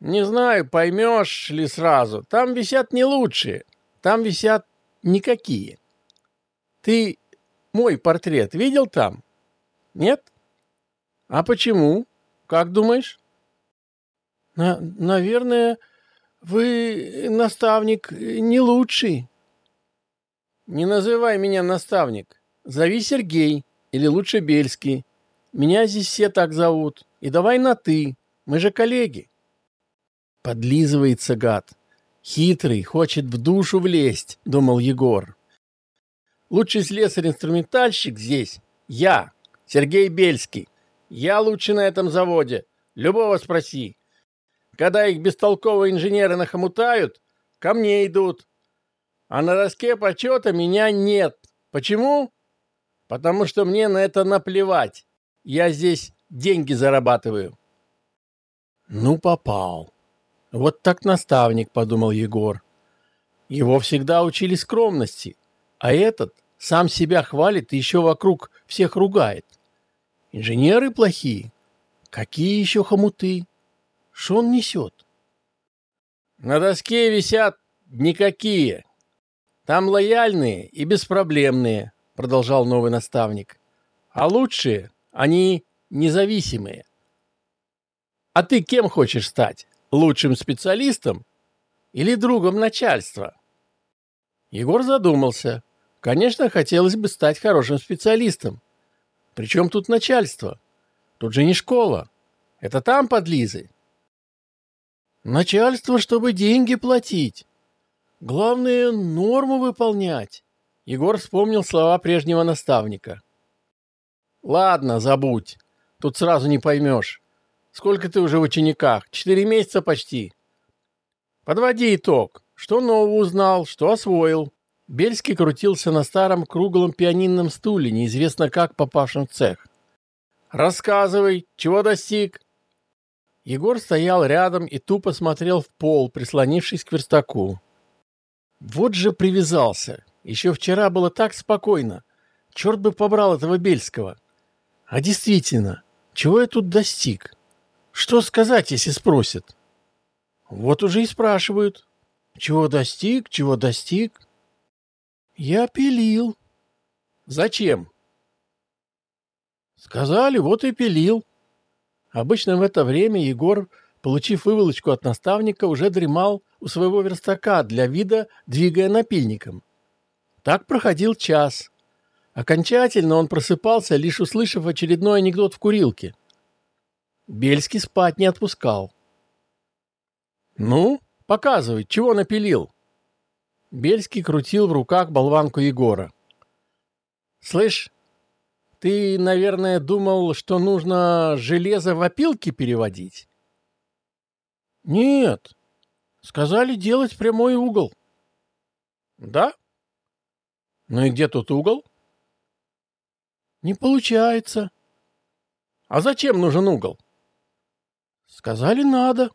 «Не знаю, поймешь ли сразу. Там висят не лучшие. Там висят никакие. Ты мой портрет видел там? Нет? А почему?» Как думаешь? На, наверное, вы наставник не лучший. Не называй меня наставник. Зови Сергей или лучше Бельский. Меня здесь все так зовут. И давай на «ты». Мы же коллеги. Подлизывается гад. Хитрый, хочет в душу влезть, думал Егор. Лучший слесарь-инструментальщик здесь я, Сергей Бельский. Я лучше на этом заводе. Любого спроси. Когда их бестолковые инженеры нахомутают, ко мне идут. А на доске почета меня нет. Почему? Потому что мне на это наплевать. Я здесь деньги зарабатываю. Ну, попал. Вот так наставник, подумал Егор. Его всегда учили скромности, а этот сам себя хвалит и еще вокруг всех ругает. Инженеры плохие. Какие еще хомуты? Что он несет? На доске висят никакие. Там лояльные и беспроблемные, продолжал новый наставник. А лучшие, они независимые. А ты кем хочешь стать? Лучшим специалистом или другом начальства? Егор задумался. Конечно, хотелось бы стать хорошим специалистом. Причем тут начальство? Тут же не школа. Это там подлизы. Начальство, чтобы деньги платить. Главное, норму выполнять. Егор вспомнил слова прежнего наставника. Ладно, забудь. Тут сразу не поймешь. Сколько ты уже в учениках? Четыре месяца почти. Подводи итог. Что нового узнал, что освоил? Бельский крутился на старом круглом пианинном стуле, неизвестно как попавшем в цех. «Рассказывай, чего достиг?» Егор стоял рядом и тупо смотрел в пол, прислонившись к верстаку. Вот же привязался. Еще вчера было так спокойно. Черт бы побрал этого Бельского. А действительно, чего я тут достиг? Что сказать, если спросят? Вот уже и спрашивают. Чего достиг, чего достиг? Я пилил. Зачем? Сказали, вот и пилил. Обычно в это время Егор, получив выволочку от наставника, уже дремал у своего верстака для вида, двигая напильником. Так проходил час. Окончательно он просыпался, лишь услышав очередной анекдот в курилке. Бельский спать не отпускал. «Ну, показывай, чего напилил?» Бельский крутил в руках болванку Егора. «Слышь, ты, наверное, думал, что нужно железо в опилки переводить?» «Нет. Сказали делать прямой угол». «Да? Ну и где тут угол?» «Не получается». «А зачем нужен угол?» «Сказали, надо».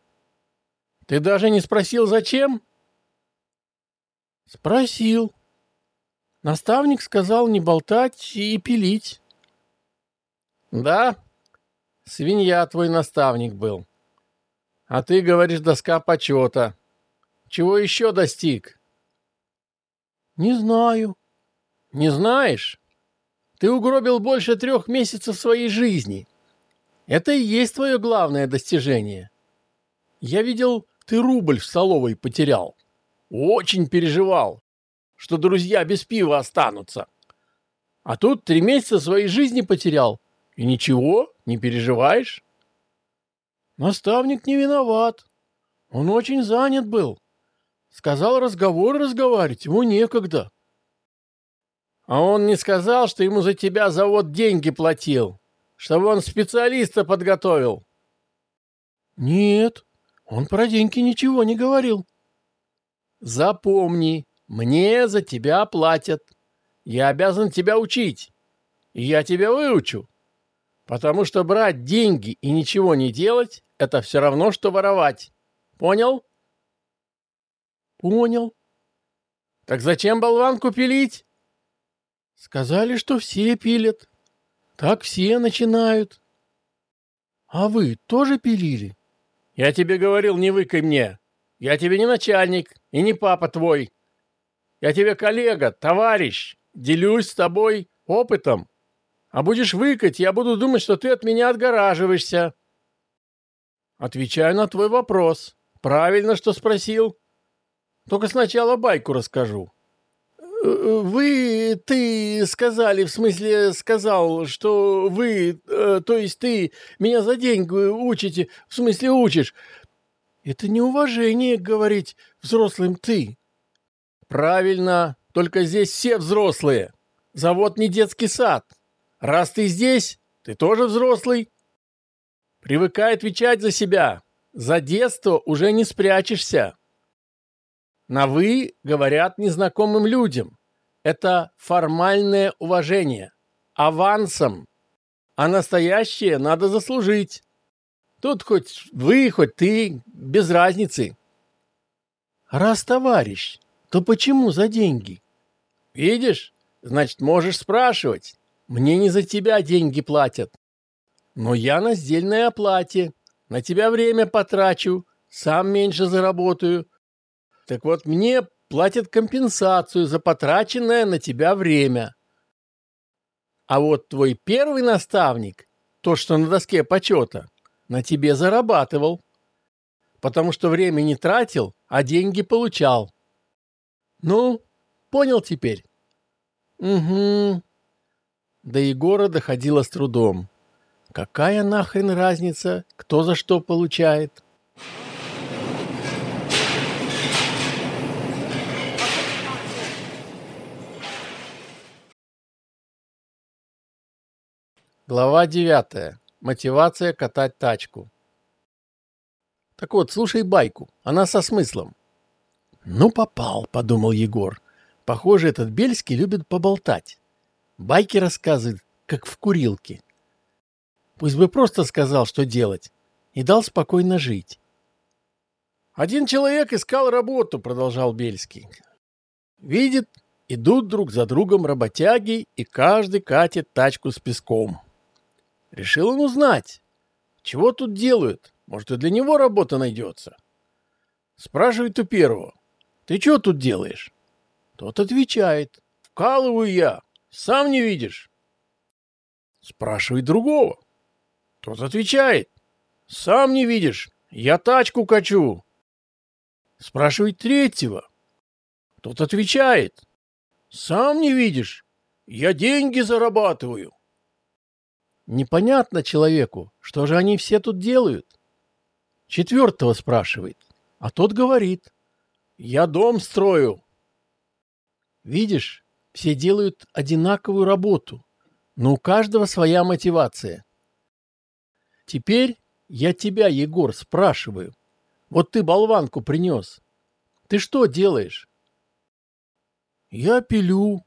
«Ты даже не спросил, зачем?» Спросил. Наставник сказал не болтать и пилить. Да? Свинья твой наставник был. А ты говоришь доска почета. Чего еще достиг? Не знаю. Не знаешь? Ты угробил больше трех месяцев своей жизни. Это и есть твое главное достижение. Я видел, ты рубль в столовой потерял. Очень переживал, что друзья без пива останутся. А тут три месяца своей жизни потерял. И ничего, не переживаешь? Наставник не виноват. Он очень занят был. Сказал разговор разговаривать, ему некогда. А он не сказал, что ему за тебя завод деньги платил, чтобы он специалиста подготовил? Нет, он про деньги ничего не говорил. Запомни, мне за тебя платят. Я обязан тебя учить. И я тебя выучу. Потому что брать деньги и ничего не делать – это все равно, что воровать. Понял? Понял. Так зачем болванку пилить? Сказали, что все пилят. Так все начинают. А вы тоже пилили? Я тебе говорил, не выкай мне. Я тебе не начальник и не папа твой. Я тебе коллега, товарищ. Делюсь с тобой опытом. А будешь выкать, я буду думать, что ты от меня отгораживаешься. Отвечаю на твой вопрос. Правильно, что спросил. Только сначала байку расскажу. Вы, ты сказали, в смысле сказал, что вы, э, то есть ты меня за деньги учите, в смысле учишь. Это неуважение говорить взрослым ты. Правильно, только здесь все взрослые. Завод не детский сад. Раз ты здесь, ты тоже взрослый. Привыкай отвечать за себя. За детство уже не спрячешься. На «вы» говорят незнакомым людям. Это формальное уважение. Авансом. А настоящее надо заслужить. Тут хоть вы, хоть ты, без разницы. Раз товарищ, то почему за деньги? Видишь, значит, можешь спрашивать. Мне не за тебя деньги платят. Но я на сдельной оплате. На тебя время потрачу, сам меньше заработаю. Так вот, мне платят компенсацию за потраченное на тебя время. А вот твой первый наставник, то, что на доске почета, на тебе зарабатывал. Потому что время не тратил, а деньги получал. Ну, понял теперь? Угу. До Егора доходило с трудом. Какая нахрен разница, кто за что получает? Глава 9. Мотивация катать тачку. Так вот, слушай байку, она со смыслом. Ну, попал, подумал Егор. Похоже, этот Бельский любит поболтать. Байки рассказывает, как в курилке. Пусть бы просто сказал, что делать, и дал спокойно жить. Один человек искал работу, продолжал Бельский. Видит, идут друг за другом работяги, и каждый катит тачку с песком. Решил он узнать, чего тут делают. Может, и для него работа найдется. Спрашивает у первого. Ты что тут делаешь? Тот отвечает. Вкалываю я. Сам не видишь. Спрашивает другого. Тот отвечает. Сам не видишь. Я тачку качу. Спрашивает третьего. Тот отвечает. Сам не видишь. Я деньги зарабатываю. Непонятно человеку, что же они все тут делают. Четвертого спрашивает, а тот говорит, я дом строю. Видишь, все делают одинаковую работу, но у каждого своя мотивация. Теперь я тебя, Егор, спрашиваю. Вот ты болванку принес. Ты что делаешь? Я пилю,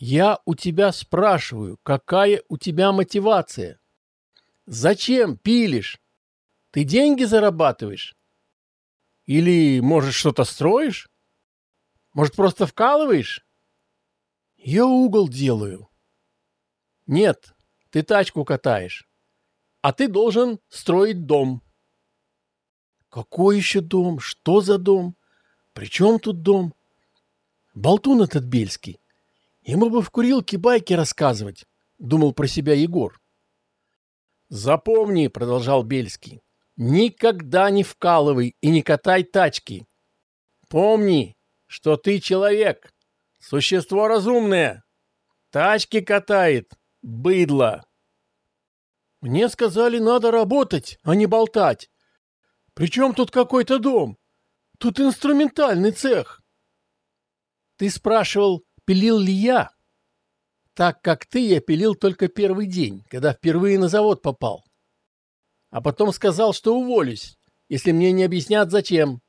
я у тебя спрашиваю, какая у тебя мотивация? Зачем пилишь? Ты деньги зарабатываешь? Или, может, что-то строишь? Может, просто вкалываешь? Я угол делаю. Нет, ты тачку катаешь, а ты должен строить дом. Какой еще дом? Что за дом? При чем тут дом? Болтун этот Бельский. Ему бы в курилке байки рассказывать, думал про себя Егор. Запомни, продолжал Бельский, никогда не вкалывай и не катай тачки. Помни, что ты человек, существо разумное. Тачки катает, быдло. Мне сказали, надо работать, а не болтать. Причем тут какой-то дом? Тут инструментальный цех. Ты спрашивал, пилил ли я? Так как ты, я пилил только первый день, когда впервые на завод попал. А потом сказал, что уволюсь, если мне не объяснят, зачем.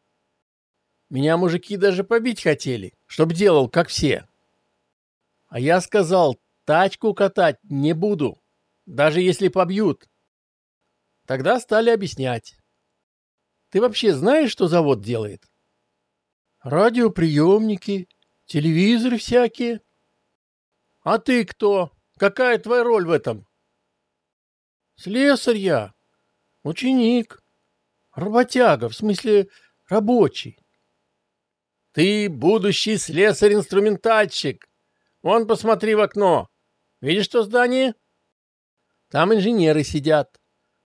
Меня мужики даже побить хотели, чтоб делал, как все. А я сказал, тачку катать не буду, даже если побьют. Тогда стали объяснять. Ты вообще знаешь, что завод делает? Радиоприемники, телевизоры всякие. А ты кто? Какая твоя роль в этом? Слесарь я, ученик, работяга, в смысле рабочий. Ты будущий слесарь-инструментальщик. Вон посмотри в окно. Видишь то здание? Там инженеры сидят.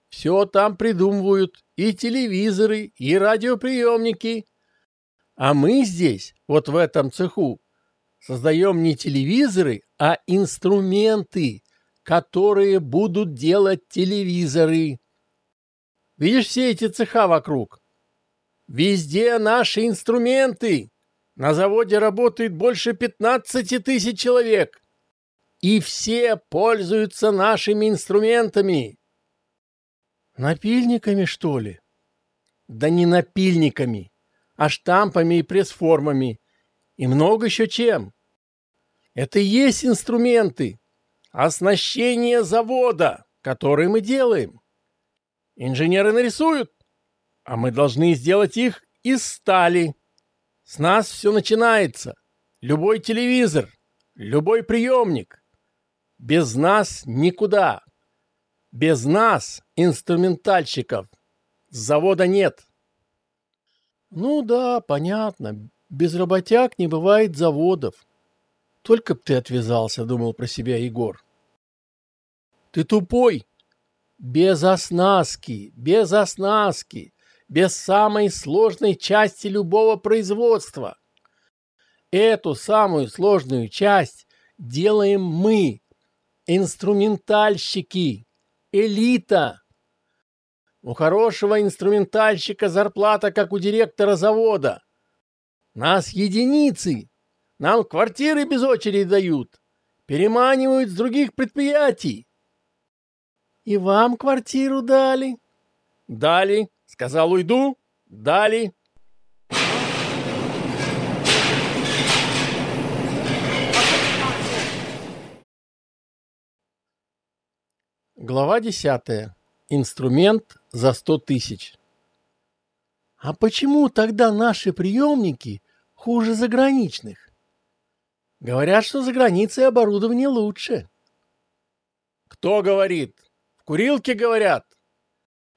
Все там придумывают. И телевизоры, и радиоприемники. А мы здесь, вот в этом цеху, создаем не телевизоры, а инструменты, которые будут делать телевизоры. Видишь все эти цеха вокруг? Везде наши инструменты. На заводе работает больше 15 тысяч человек. И все пользуются нашими инструментами. Напильниками, что ли? Да не напильниками, а штампами и пресс-формами. И много еще чем. Это и есть инструменты, оснащение завода, который мы делаем. Инженеры нарисуют, а мы должны сделать их из стали. С нас все начинается. Любой телевизор, любой приемник. Без нас никуда. Без нас, инструментальщиков, завода нет. Ну да, понятно. Без работяг не бывает заводов. Только б ты отвязался, думал про себя Егор. Ты тупой. Без оснастки, без оснастки без самой сложной части любого производства. Эту самую сложную часть делаем мы, инструментальщики, элита. У хорошего инструментальщика зарплата, как у директора завода. Нас единицы. Нам квартиры без очереди дают. Переманивают с других предприятий. И вам квартиру дали? Дали. Сказал, уйду. Дали. Глава десятая. Инструмент за сто тысяч. А почему тогда наши приемники хуже заграничных? Говорят, что за границей оборудование лучше. Кто говорит? В курилке говорят.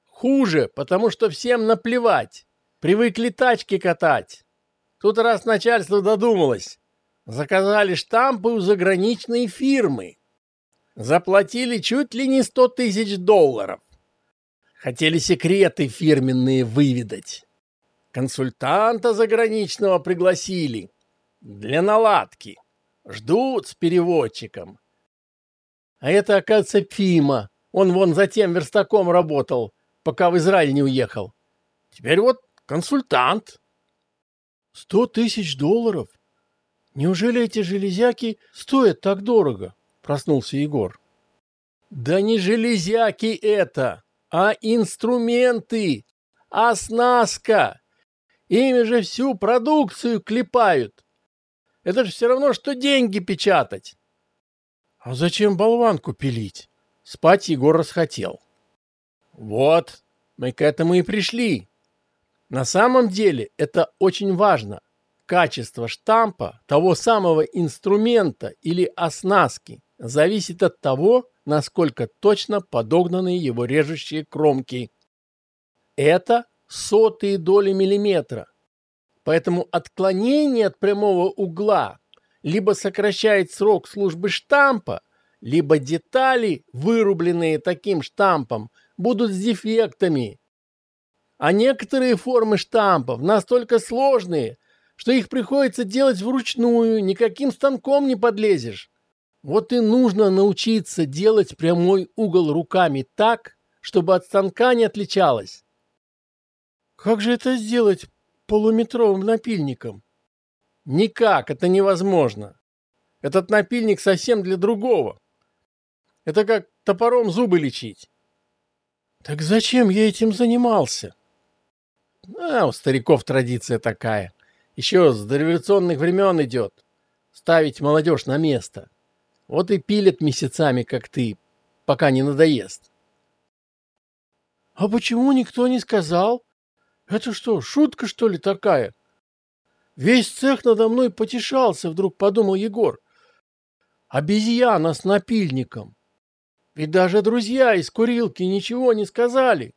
Хуже, потому что всем наплевать. Привыкли тачки катать. Тут раз начальство додумалось. Заказали штампы у заграничной фирмы. Заплатили чуть ли не сто тысяч долларов. Хотели секреты фирменные выведать. Консультанта заграничного пригласили. Для наладки. Ждут с переводчиком. А это, оказывается, Фима. Он вон за тем верстаком работал пока в Израиль не уехал. Теперь вот консультант. Сто тысяч долларов? Неужели эти железяки стоят так дорого? Проснулся Егор. Да не железяки это, а инструменты, оснастка. Ими же всю продукцию клепают. Это же все равно, что деньги печатать. А зачем болванку пилить? Спать Егор расхотел. Вот, мы к этому и пришли. На самом деле это очень важно. Качество штампа того самого инструмента или оснастки зависит от того, насколько точно подогнаны его режущие кромки. Это сотые доли миллиметра. Поэтому отклонение от прямого угла либо сокращает срок службы штампа, либо детали, вырубленные таким штампом, будут с дефектами. А некоторые формы штампов настолько сложные, что их приходится делать вручную, никаким станком не подлезешь. Вот и нужно научиться делать прямой угол руками так, чтобы от станка не отличалось. Как же это сделать полуметровым напильником? Никак, это невозможно. Этот напильник совсем для другого. Это как топором зубы лечить. Так зачем я этим занимался? А, у стариков традиция такая. Еще с дореволюционных времен идет. Ставить молодежь на место. Вот и пилят месяцами, как ты, пока не надоест. А почему никто не сказал? Это что, шутка, что ли, такая? Весь цех надо мной потешался, вдруг подумал Егор. Обезьяна с напильником. Ведь даже друзья из курилки ничего не сказали.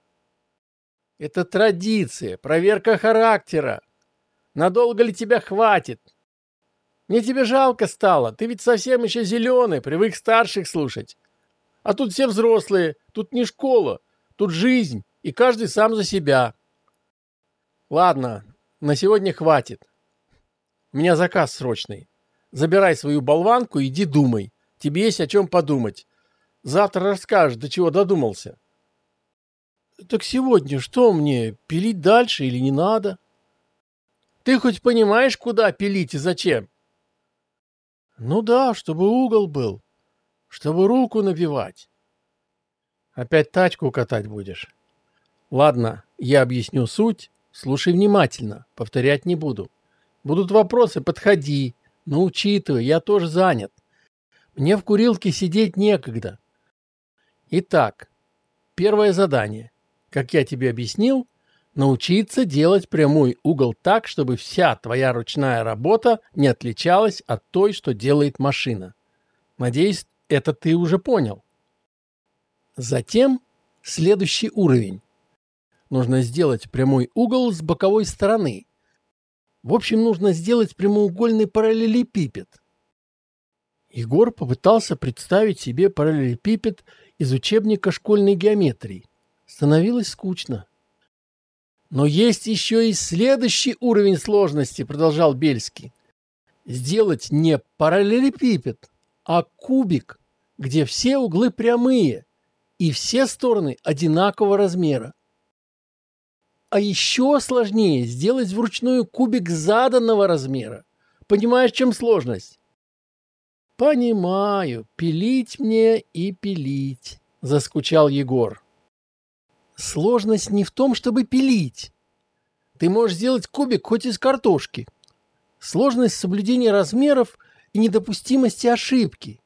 Это традиция, проверка характера. Надолго ли тебя хватит? Мне тебе жалко стало. Ты ведь совсем еще зеленый, привык старших слушать. А тут все взрослые, тут не школа, тут жизнь, и каждый сам за себя. Ладно, на сегодня хватит. У меня заказ срочный. Забирай свою болванку и иди думай. Тебе есть о чем подумать. Завтра расскажешь, до чего додумался. Так сегодня что мне, пилить дальше или не надо? Ты хоть понимаешь, куда пилить и зачем? Ну да, чтобы угол был, чтобы руку набивать. Опять тачку катать будешь? Ладно, я объясню суть, слушай внимательно, повторять не буду. Будут вопросы, подходи, но учитывай, я тоже занят. Мне в курилке сидеть некогда. Итак, первое задание. Как я тебе объяснил, научиться делать прямой угол так, чтобы вся твоя ручная работа не отличалась от той, что делает машина. Надеюсь, это ты уже понял. Затем следующий уровень. Нужно сделать прямой угол с боковой стороны. В общем, нужно сделать прямоугольный параллелепипед. Егор попытался представить себе параллелепипед из учебника школьной геометрии. Становилось скучно. Но есть еще и следующий уровень сложности, продолжал Бельский. Сделать не параллелепипед, а кубик, где все углы прямые и все стороны одинакового размера. А еще сложнее сделать вручную кубик заданного размера. Понимаешь, чем сложность? Понимаю, пилить мне и пилить, заскучал Егор. Сложность не в том, чтобы пилить. Ты можешь сделать кубик хоть из картошки. Сложность соблюдения размеров и недопустимости ошибки.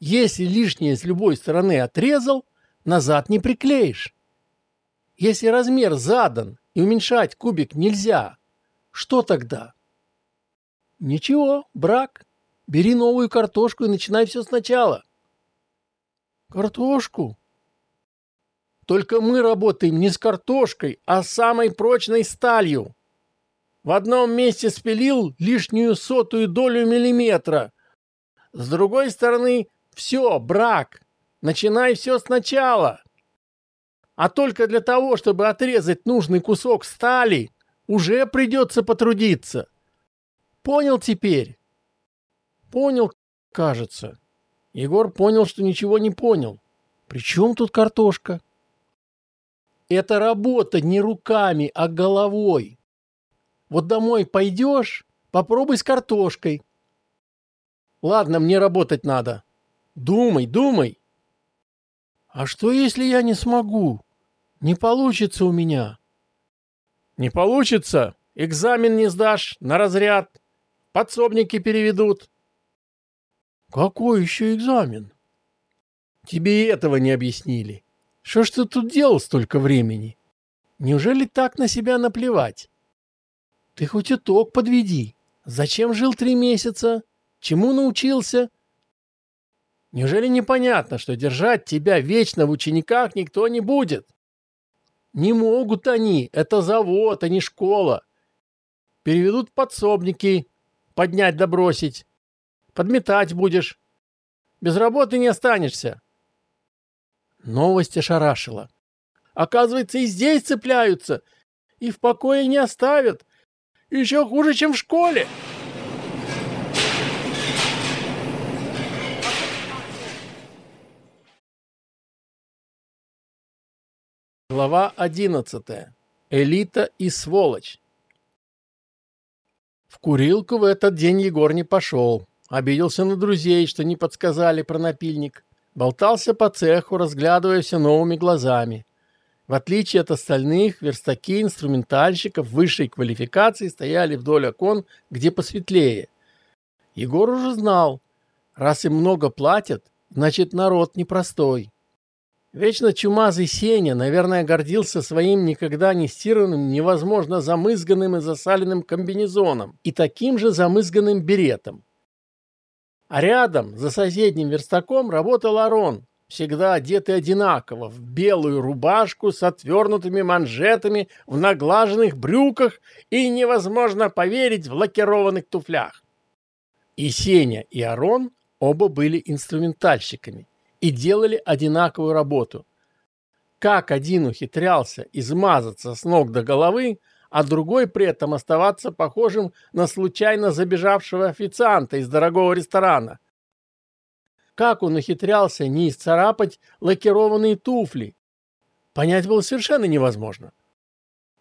Если лишнее с любой стороны отрезал, назад не приклеишь. Если размер задан и уменьшать кубик нельзя, что тогда? Ничего, брак. Бери новую картошку и начинай все сначала. Картошку? Только мы работаем не с картошкой, а с самой прочной сталью. В одном месте спилил лишнюю сотую долю миллиметра. С другой стороны, все, брак. Начинай все сначала. А только для того, чтобы отрезать нужный кусок стали, уже придется потрудиться. Понял теперь? Понял, кажется. Егор понял, что ничего не понял. При чем тут картошка? Это работа не руками, а головой. Вот домой пойдешь, попробуй с картошкой. Ладно, мне работать надо. Думай, думай. А что, если я не смогу? Не получится у меня. Не получится? Экзамен не сдашь на разряд. Подсобники переведут. Какой еще экзамен? Тебе этого не объяснили. Что ж ты тут делал столько времени? Неужели так на себя наплевать? Ты хоть итог подведи. Зачем жил три месяца? Чему научился? Неужели непонятно, что держать тебя вечно в учениках никто не будет? Не могут они, это завод, а не школа. Переведут подсобники, поднять да бросить. Подметать будешь. Без работы не останешься. Новость ошарашила. Оказывается, и здесь цепляются, и в покое не оставят. Еще хуже, чем в школе. Глава 11. Элита и сволочь. В курилку в этот день Егор не пошел. Обиделся на друзей, что не подсказали про напильник. Болтался по цеху, разглядывая все новыми глазами. В отличие от остальных, верстаки инструментальщиков высшей квалификации стояли вдоль окон, где посветлее. Егор уже знал, раз им много платят, значит народ непростой. Вечно чумазый Сеня, наверное, гордился своим никогда не стиранным, невозможно замызганным и засаленным комбинезоном и таким же замызганным беретом. А рядом, за соседним верстаком, работал Арон, всегда одетый одинаково, в белую рубашку с отвернутыми манжетами, в наглаженных брюках и, невозможно поверить, в лакированных туфлях. И Сеня, и Арон оба были инструментальщиками и делали одинаковую работу. Как один ухитрялся измазаться с ног до головы, а другой при этом оставаться похожим на случайно забежавшего официанта из дорогого ресторана. Как он ухитрялся не исцарапать лакированные туфли, понять было совершенно невозможно.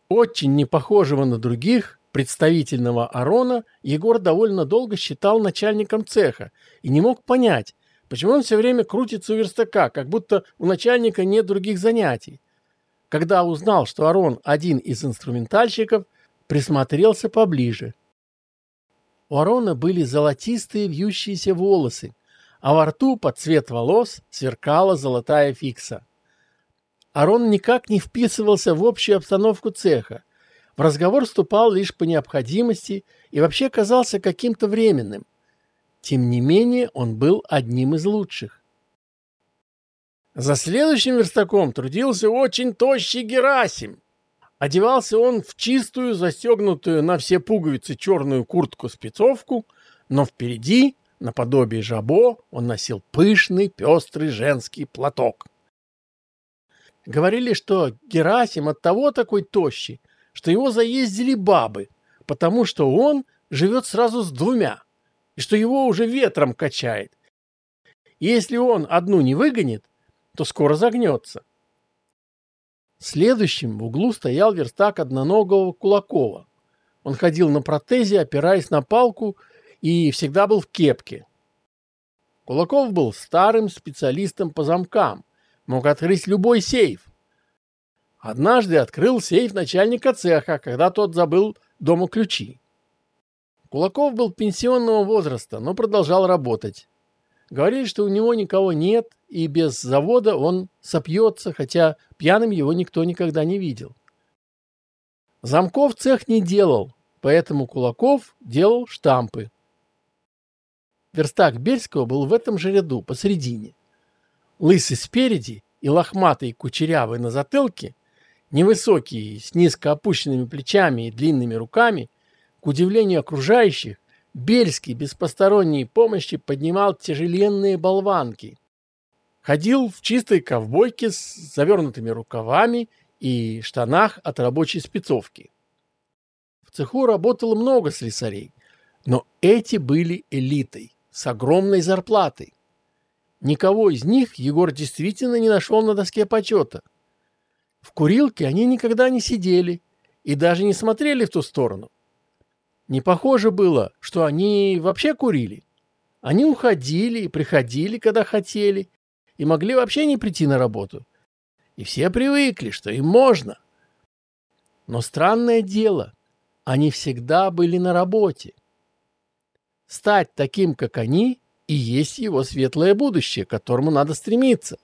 Очень не похожего на других, представительного Арона, Егор довольно долго считал начальником цеха и не мог понять, Почему он все время крутится у верстака, как будто у начальника нет других занятий? Когда узнал, что Арон один из инструментальщиков, присмотрелся поближе. У Арона были золотистые вьющиеся волосы, а во рту под цвет волос сверкала золотая фикса. Арон никак не вписывался в общую обстановку цеха. В разговор вступал лишь по необходимости и вообще казался каким-то временным – тем не менее, он был одним из лучших. За следующим верстаком трудился очень тощий Герасим. Одевался он в чистую, застегнутую на все пуговицы черную куртку-спецовку, но впереди, наподобие жабо, он носил пышный, пестрый женский платок. Говорили, что Герасим от того такой тощий, что его заездили бабы, потому что он живет сразу с двумя и что его уже ветром качает. И если он одну не выгонит, то скоро загнется. Следующим в углу стоял верстак одноногого Кулакова. Он ходил на протезе, опираясь на палку, и всегда был в кепке. Кулаков был старым специалистом по замкам, мог открыть любой сейф. Однажды открыл сейф начальника цеха, когда тот забыл дома ключи. Кулаков был пенсионного возраста, но продолжал работать. Говорили, что у него никого нет, и без завода он сопьется, хотя пьяным его никто никогда не видел. Замков цех не делал, поэтому Кулаков делал штампы. Верстак Бельского был в этом же ряду, посередине. Лысый спереди и лохматый кучерявый на затылке, невысокий, с низко опущенными плечами и длинными руками – к удивлению окружающих, Бельский без посторонней помощи поднимал тяжеленные болванки. Ходил в чистой ковбойке с завернутыми рукавами и штанах от рабочей спецовки. В цеху работало много слесарей, но эти были элитой, с огромной зарплатой. Никого из них Егор действительно не нашел на доске почета. В курилке они никогда не сидели и даже не смотрели в ту сторону. Не похоже было, что они вообще курили. Они уходили и приходили, когда хотели, и могли вообще не прийти на работу. И все привыкли, что им можно. Но странное дело, они всегда были на работе. Стать таким, как они, и есть его светлое будущее, к которому надо стремиться.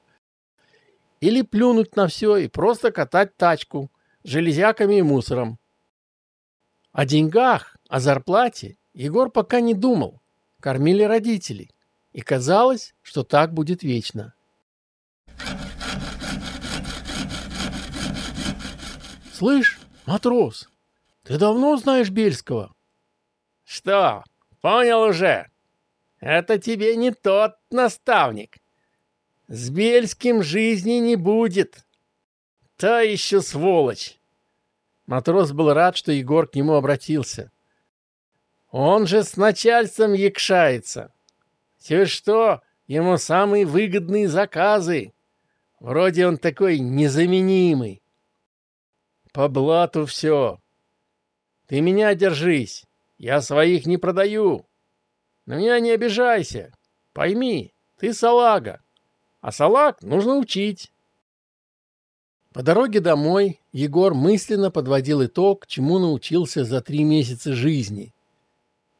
Или плюнуть на все и просто катать тачку железяками и мусором. О деньгах о зарплате Егор пока не думал. Кормили родителей. И казалось, что так будет вечно. «Слышь, матрос, ты давно знаешь Бельского?» «Что, понял уже? Это тебе не тот наставник. С Бельским жизни не будет. Та еще сволочь!» Матрос был рад, что Егор к нему обратился. «Он же с начальством якшается. Все что, ему самые выгодные заказы. Вроде он такой незаменимый. По блату все. Ты меня держись. Я своих не продаю. На меня не обижайся. Пойми, ты салага. А салаг нужно учить. По дороге домой Егор мысленно подводил итог, чему научился за три месяца жизни.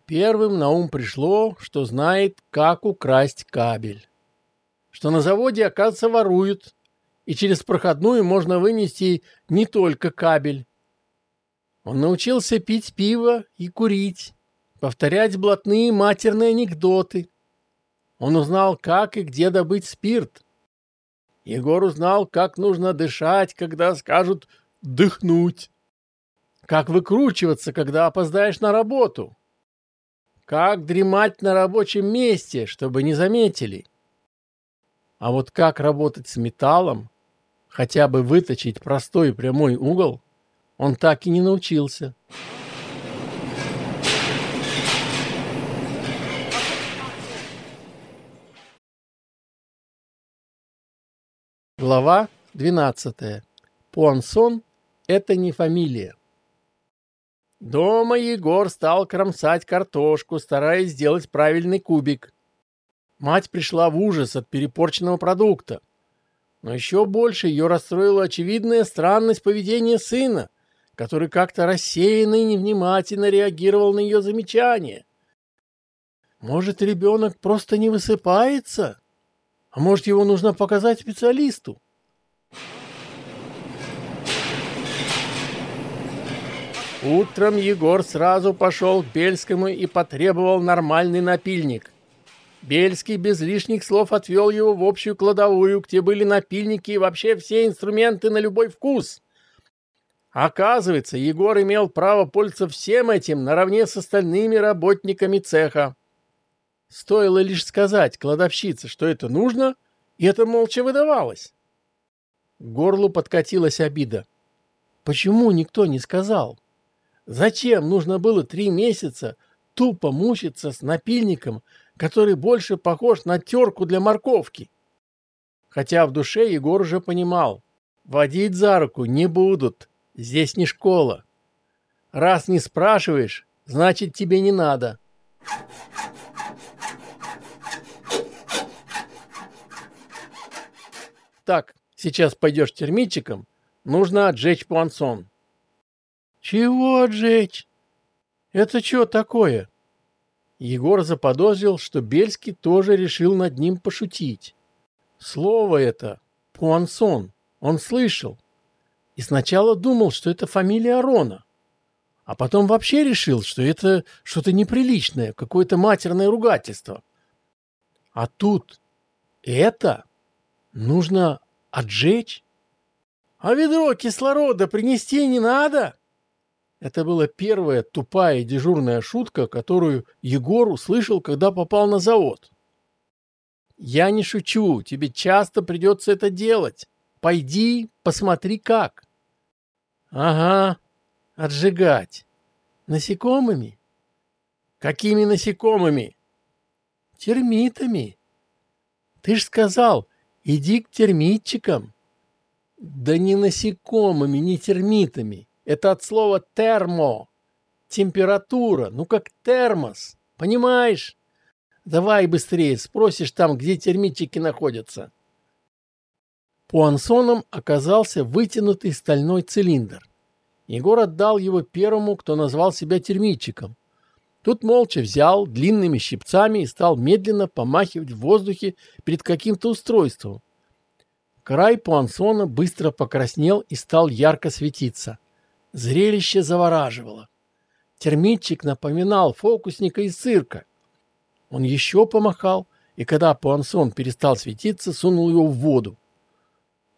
Первым на ум пришло, что знает, как украсть кабель. Что на заводе, оказывается, воруют, и через проходную можно вынести не только кабель. Он научился пить пиво и курить, повторять блатные матерные анекдоты. Он узнал, как и где добыть спирт. Егор узнал, как нужно дышать, когда скажут «дыхнуть». Как выкручиваться, когда опоздаешь на работу. Как дремать на рабочем месте, чтобы не заметили. А вот как работать с металлом, хотя бы выточить простой прямой угол, он так и не научился. Глава 12. Пуансон – это не фамилия. Дома Егор стал кромсать картошку, стараясь сделать правильный кубик. Мать пришла в ужас от перепорченного продукта. Но еще больше ее расстроила очевидная странность поведения сына, который как-то рассеянно и невнимательно реагировал на ее замечания. Может, ребенок просто не высыпается? А может, его нужно показать специалисту? Утром Егор сразу пошел к Бельскому и потребовал нормальный напильник. Бельский без лишних слов отвел его в общую кладовую, где были напильники и вообще все инструменты на любой вкус. Оказывается, Егор имел право пользоваться всем этим наравне с остальными работниками цеха. Стоило лишь сказать кладовщице, что это нужно, и это молча выдавалось. К горлу подкатилась обида. Почему никто не сказал? Зачем нужно было три месяца тупо мучиться с напильником, который больше похож на терку для морковки. Хотя в душе Егор уже понимал, водить за руку не будут, здесь не школа. Раз не спрашиваешь, значит тебе не надо. Так, сейчас пойдешь термитчиком, нужно отжечь пуансон. Чего отжечь? Это что такое? Егор заподозрил, что Бельский тоже решил над ним пошутить. Слово это — Пуансон. Он слышал. И сначала думал, что это фамилия Арона. А потом вообще решил, что это что-то неприличное, какое-то матерное ругательство. А тут это нужно отжечь? А ведро кислорода принести не надо? Это была первая тупая дежурная шутка, которую Егор услышал, когда попал на завод. «Я не шучу, тебе часто придется это делать. Пойди, посмотри как». «Ага, отжигать. Насекомыми?» «Какими насекомыми?» «Термитами. Ты ж сказал, иди к термитчикам». «Да не насекомыми, не термитами. Это от слова термо. Температура. Ну, как термос. Понимаешь? Давай быстрее, спросишь там, где термитчики находятся. Пуансоном оказался вытянутый стальной цилиндр. Егор отдал его первому, кто назвал себя термитчиком. Тут молча взял длинными щипцами и стал медленно помахивать в воздухе перед каким-то устройством. Край пуансона быстро покраснел и стал ярко светиться. Зрелище завораживало. Термитчик напоминал фокусника из цирка. Он еще помахал, и когда Пуансон перестал светиться, сунул его в воду.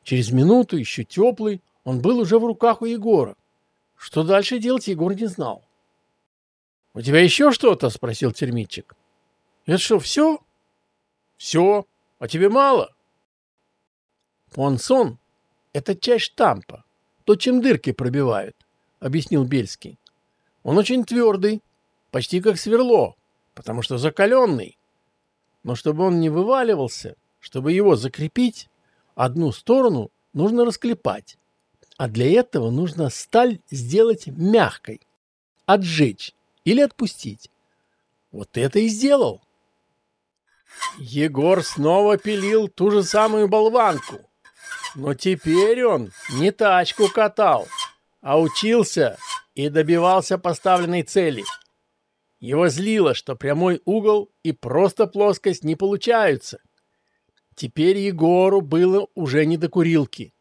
Через минуту, еще теплый, он был уже в руках у Егора. Что дальше делать, Егор не знал. «У тебя еще что-то?» — спросил термитчик. «Это что, все?» «Все. А тебе мало?» «Пуансон — это часть штампа, то, чем дырки пробивают», — объяснил Бельский. «Он очень твердый, почти как сверло, потому что закаленный. Но чтобы он не вываливался, чтобы его закрепить, одну сторону нужно расклепать, а для этого нужно сталь сделать мягкой, отжечь или отпустить. Вот это и сделал. Егор снова пилил ту же самую болванку. Но теперь он не тачку катал, а учился и добивался поставленной цели. Его злило, что прямой угол и просто плоскость не получаются. Теперь Егору было уже не до курилки.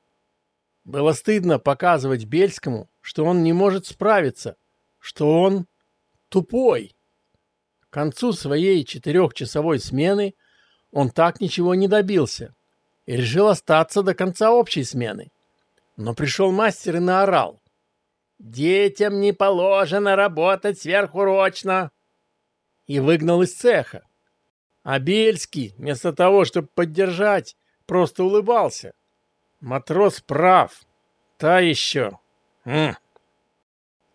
Было стыдно показывать Бельскому, что он не может справиться, что он тупой. К концу своей четырехчасовой смены он так ничего не добился и решил остаться до конца общей смены. Но пришел мастер и наорал. «Детям не положено работать сверхурочно!» И выгнал из цеха. А Бельский, вместо того, чтобы поддержать, просто улыбался. Матрос прав. Та еще. М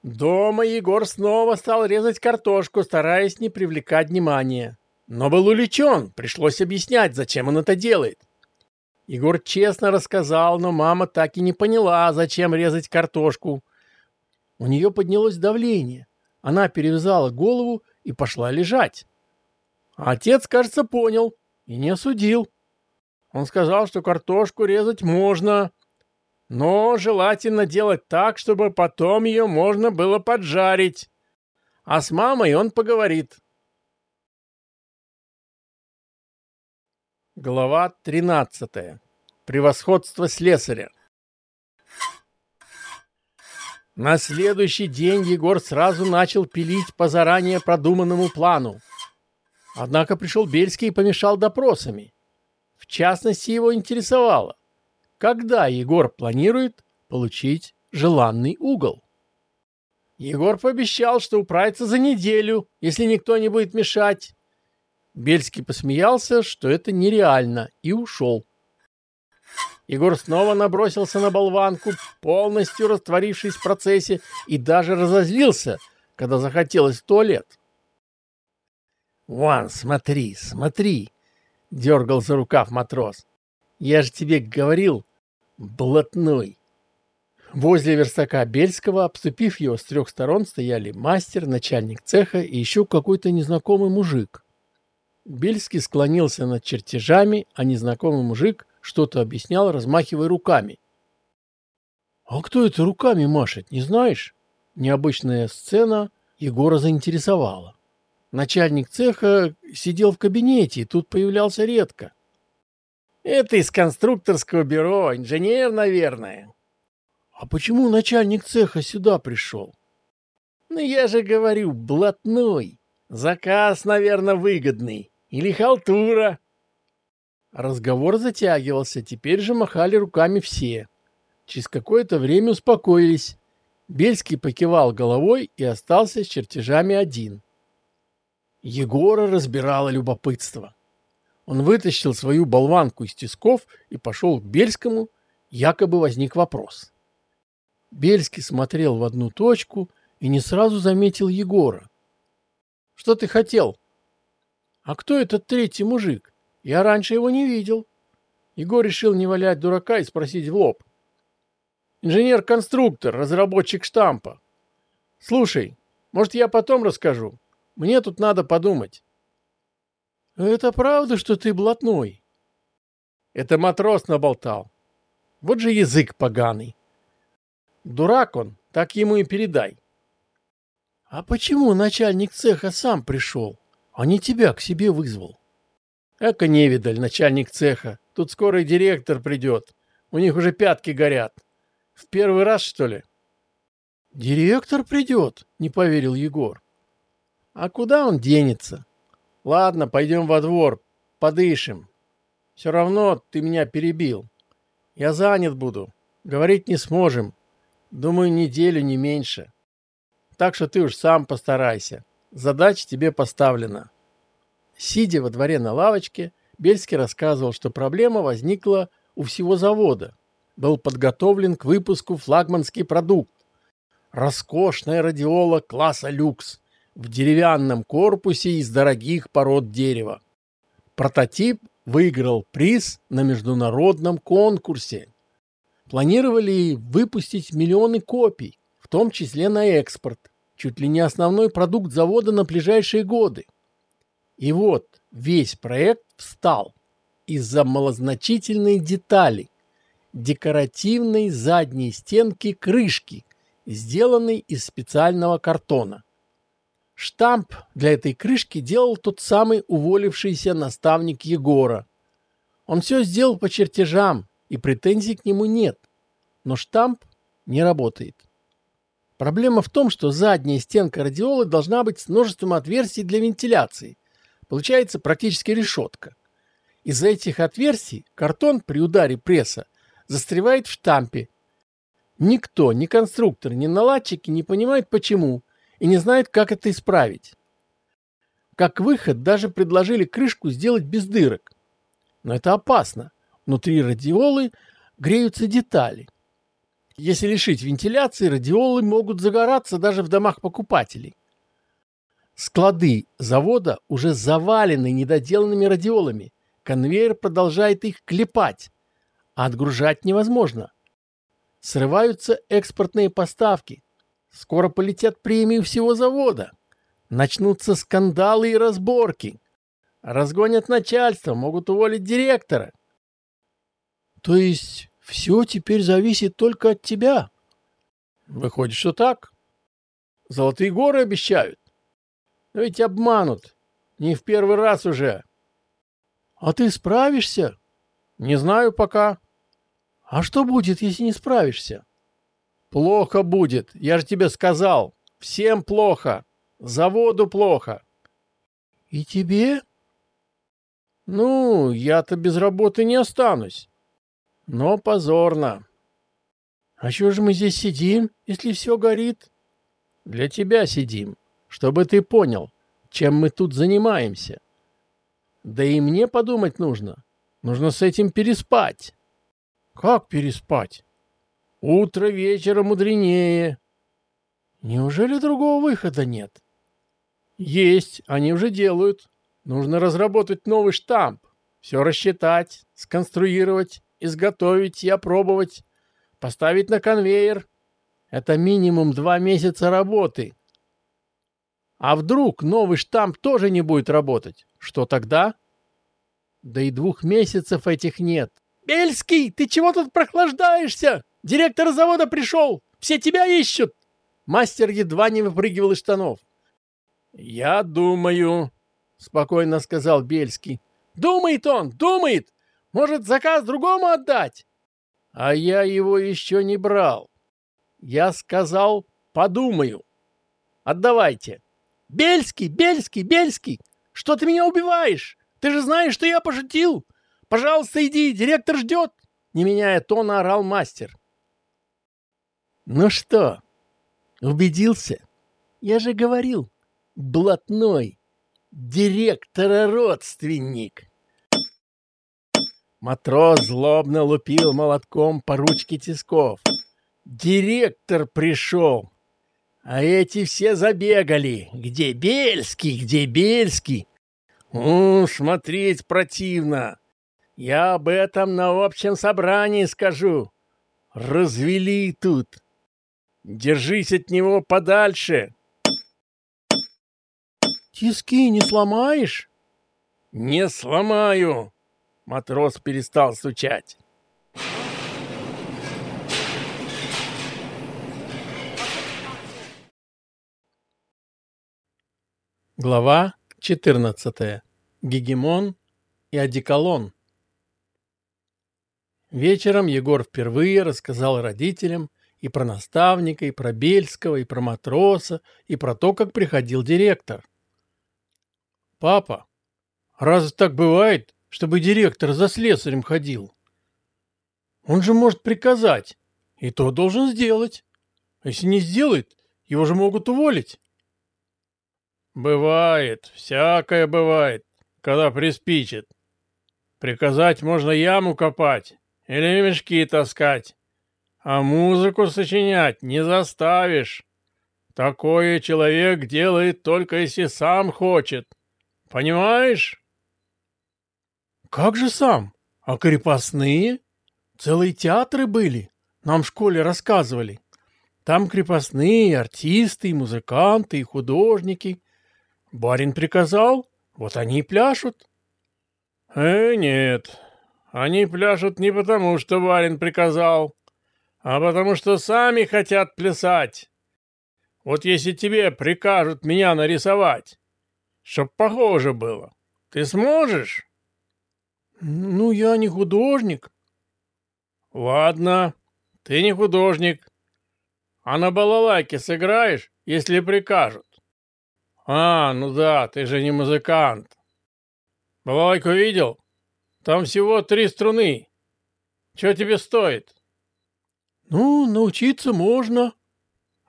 Дома Егор снова стал резать картошку, стараясь не привлекать внимания. Но был увлечен, пришлось объяснять, зачем он это делает. Егор честно рассказал, но мама так и не поняла, зачем резать картошку. У нее поднялось давление. Она перевязала голову и пошла лежать. Отец, кажется, понял и не осудил. Он сказал, что картошку резать можно, но желательно делать так, чтобы потом ее можно было поджарить. А с мамой он поговорит. Глава 13. Превосходство слесаря. На следующий день Егор сразу начал пилить по заранее продуманному плану. Однако пришел Бельский и помешал допросами. В частности, его интересовало, когда Егор планирует получить желанный угол. Егор пообещал, что управится за неделю, если никто не будет мешать. Бельский посмеялся, что это нереально, и ушел. Егор снова набросился на болванку, полностью растворившись в процессе, и даже разозлился, когда захотелось в туалет. «Вон, смотри, смотри!» — дергал за рукав матрос. «Я же тебе говорил, блатной. Возле верстака Бельского, обступив его с трех сторон, стояли мастер, начальник цеха и еще какой-то незнакомый мужик. Бельский склонился над чертежами, а незнакомый мужик что-то объяснял, размахивая руками. «А кто это руками машет, не знаешь?» Необычная сцена Егора заинтересовала. Начальник цеха сидел в кабинете и тут появлялся редко. Это из конструкторского бюро, инженер, наверное. А почему начальник цеха сюда пришел? Ну, я же говорю, блатной. Заказ, наверное, выгодный. Или халтура. Разговор затягивался, теперь же махали руками все. Через какое-то время успокоились. Бельский покивал головой и остался с чертежами один. Егора разбирало любопытство. Он вытащил свою болванку из тисков и пошел к Бельскому, якобы возник вопрос. Бельский смотрел в одну точку и не сразу заметил Егора. «Что ты хотел?» «А кто этот третий мужик? Я раньше его не видел». Егор решил не валять дурака и спросить в лоб. «Инженер-конструктор, разработчик штампа. Слушай, может, я потом расскажу? Мне тут надо подумать». «Это правда, что ты блатной?» «Это матрос наболтал. Вот же язык поганый. Дурак он, так ему и передай». «А почему начальник цеха сам пришел, а не тебя к себе вызвал?» «Эка невидаль, начальник цеха. Тут скоро директор придет. У них уже пятки горят. В первый раз, что ли?» «Директор придет?» — не поверил Егор. «А куда он денется? Ладно, пойдем во двор. подышим. Все равно ты меня перебил. Я занят буду. Говорить не сможем. Думаю, неделю, не меньше. Так что ты уж сам постарайся. Задача тебе поставлена. Сидя во дворе на лавочке, Бельский рассказывал, что проблема возникла у всего завода. Был подготовлен к выпуску флагманский продукт. Роскошная радиола класса люкс в деревянном корпусе из дорогих пород дерева. Прототип выиграл приз на международном конкурсе. Планировали выпустить миллионы копий, в том числе на экспорт, чуть ли не основной продукт завода на ближайшие годы. И вот весь проект встал из-за малозначительной детали декоративной задней стенки крышки, сделанной из специального картона. Штамп для этой крышки делал тот самый уволившийся наставник Егора. Он все сделал по чертежам, и претензий к нему нет. Но штамп не работает. Проблема в том, что задняя стенка радиолы должна быть с множеством отверстий для вентиляции. Получается практически решетка. Из-за этих отверстий картон при ударе пресса застревает в штампе. Никто, ни конструктор, ни наладчики не понимает почему и не знает, как это исправить. Как выход даже предложили крышку сделать без дырок. Но это опасно. Внутри радиолы греются детали. Если лишить вентиляции, радиолы могут загораться даже в домах покупателей. Склады завода уже завалены недоделанными радиолами. Конвейер продолжает их клепать, а отгружать невозможно. Срываются экспортные поставки. Скоро полетят премии всего завода. Начнутся скандалы и разборки. Разгонят начальство, могут уволить директора. То есть все теперь зависит только от тебя? Выходит, что так. Золотые горы обещают. Но ведь обманут. Не в первый раз уже. А ты справишься? Не знаю пока. А что будет, если не справишься? Плохо будет, я же тебе сказал. Всем плохо. Заводу плохо. И тебе? Ну, я-то без работы не останусь. Но позорно. А что же мы здесь сидим, если все горит? Для тебя сидим, чтобы ты понял, чем мы тут занимаемся. Да и мне подумать нужно. Нужно с этим переспать. Как переспать? Утро вечера мудренее. Неужели другого выхода нет? Есть, они уже делают. Нужно разработать новый штамп, все рассчитать, сконструировать, изготовить и опробовать, поставить на конвейер. Это минимум два месяца работы. А вдруг новый штамп тоже не будет работать? Что тогда? Да и двух месяцев этих нет. «Бельский, ты чего тут прохлаждаешься? Директор завода пришел! Все тебя ищут!» Мастер едва не выпрыгивал из штанов. «Я думаю», — спокойно сказал Бельский. «Думает он, думает! Может, заказ другому отдать?» «А я его еще не брал. Я сказал, подумаю. Отдавайте». «Бельский, Бельский, Бельский! Что ты меня убиваешь? Ты же знаешь, что я пошутил! Пожалуйста, иди, директор ждет!» Не меняя тона, орал мастер. «Ну что, убедился? Я же говорил, блатной, директора родственник!» Матрос злобно лупил молотком по ручке тисков. «Директор пришел!» А эти все забегали. Где Бельский, где Бельский? У, смотреть противно. Я об этом на общем собрании скажу. Развели тут. Держись от него подальше. Тиски не сломаешь? Не сломаю. Матрос перестал стучать. Глава 14. Гегемон и одеколон. Вечером Егор впервые рассказал родителям и про наставника, и про Бельского, и про матроса, и про то, как приходил директор. «Папа, Раз так бывает, чтобы директор за слесарем ходил? Он же может приказать, и то должен сделать. Если не сделает, его же могут уволить. Бывает, всякое бывает, когда приспичит. Приказать можно яму копать или мешки таскать, а музыку сочинять не заставишь. Такое человек делает только если сам хочет. Понимаешь? Как же сам? А крепостные? Целые театры были. Нам в школе рассказывали. Там крепостные, артисты, и музыканты, и художники. Барин приказал, вот они и пляшут. Э, нет, они пляшут не потому, что барин приказал, а потому что сами хотят плясать. Вот если тебе прикажут меня нарисовать, чтоб похоже было, ты сможешь? Ну, я не художник. Ладно, ты не художник. А на балалайке сыграешь, если прикажут? А, ну да, ты же не музыкант. Балалайку видел? Там всего три струны. Что тебе стоит? Ну, научиться можно.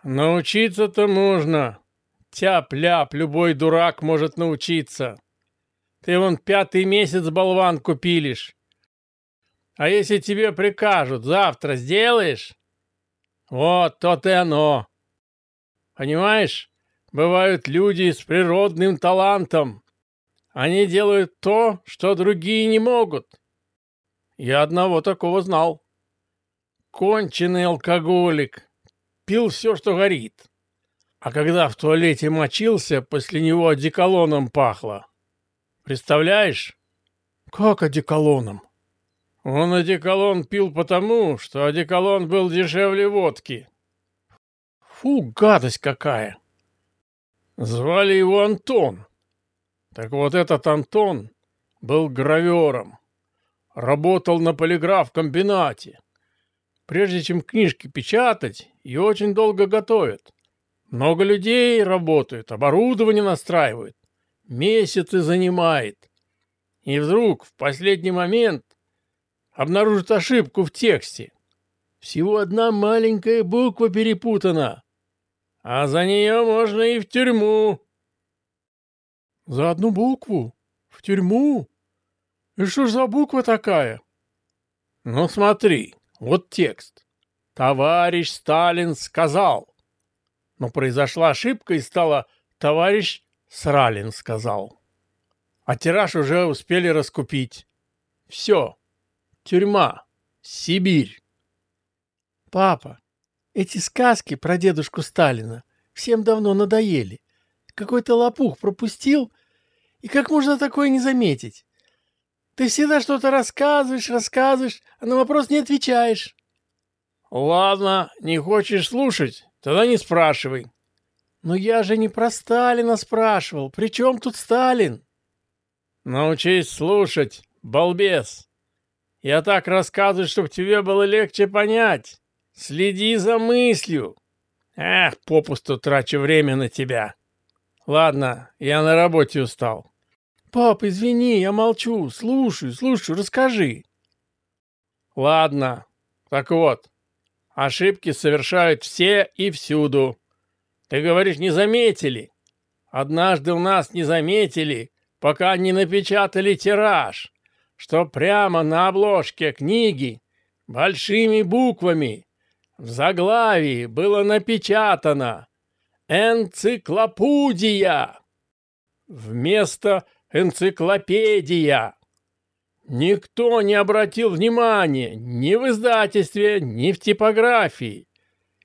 Научиться-то можно. Тяп-ляп, любой дурак может научиться. Ты вон пятый месяц болванку пилишь. А если тебе прикажут, завтра сделаешь? Вот то-то и оно. Понимаешь, бывают люди с природным талантом. Они делают то, что другие не могут. Я одного такого знал. Конченый алкоголик, пил все, что горит. А когда в туалете мочился, после него одеколоном пахло. Представляешь? Как одеколоном? Он одеколон пил потому, что одеколон был дешевле водки. Фу, гадость какая! Звали его Антон. Так вот этот Антон был гравером. Работал на полиграф-комбинате. Прежде чем книжки печатать, ее очень долго готовят. Много людей работают, оборудование настраивают. Месяцы занимает. И вдруг в последний момент обнаружит ошибку в тексте. Всего одна маленькая буква перепутана, а за нее можно и в тюрьму. За одну букву? В тюрьму? И что ж за буква такая? Ну смотри, вот текст. Товарищ Сталин сказал. Но произошла ошибка и стало «Товарищ Сралин сказал». А тираж уже успели раскупить. Все. Тюрьма. Сибирь. Папа, эти сказки про дедушку Сталина всем давно надоели. Какой-то лопух пропустил, и как можно такое не заметить? Ты всегда что-то рассказываешь, рассказываешь, а на вопрос не отвечаешь. Ладно, не хочешь слушать, тогда не спрашивай. Но я же не про Сталина спрашивал. При чем тут Сталин? Научись слушать, балбес. Я так рассказываю, чтобы тебе было легче понять. Следи за мыслью. Эх, попусту трачу время на тебя. Ладно, я на работе устал. Пап, извини, я молчу. Слушаю, слушаю, расскажи. Ладно. Так вот, ошибки совершают все и всюду. Ты говоришь, не заметили. Однажды у нас не заметили, пока не напечатали тираж, что прямо на обложке книги большими буквами в заглавии было напечатано «Энциклопудия» вместо энциклопедия. Никто не обратил внимания ни в издательстве, ни в типографии.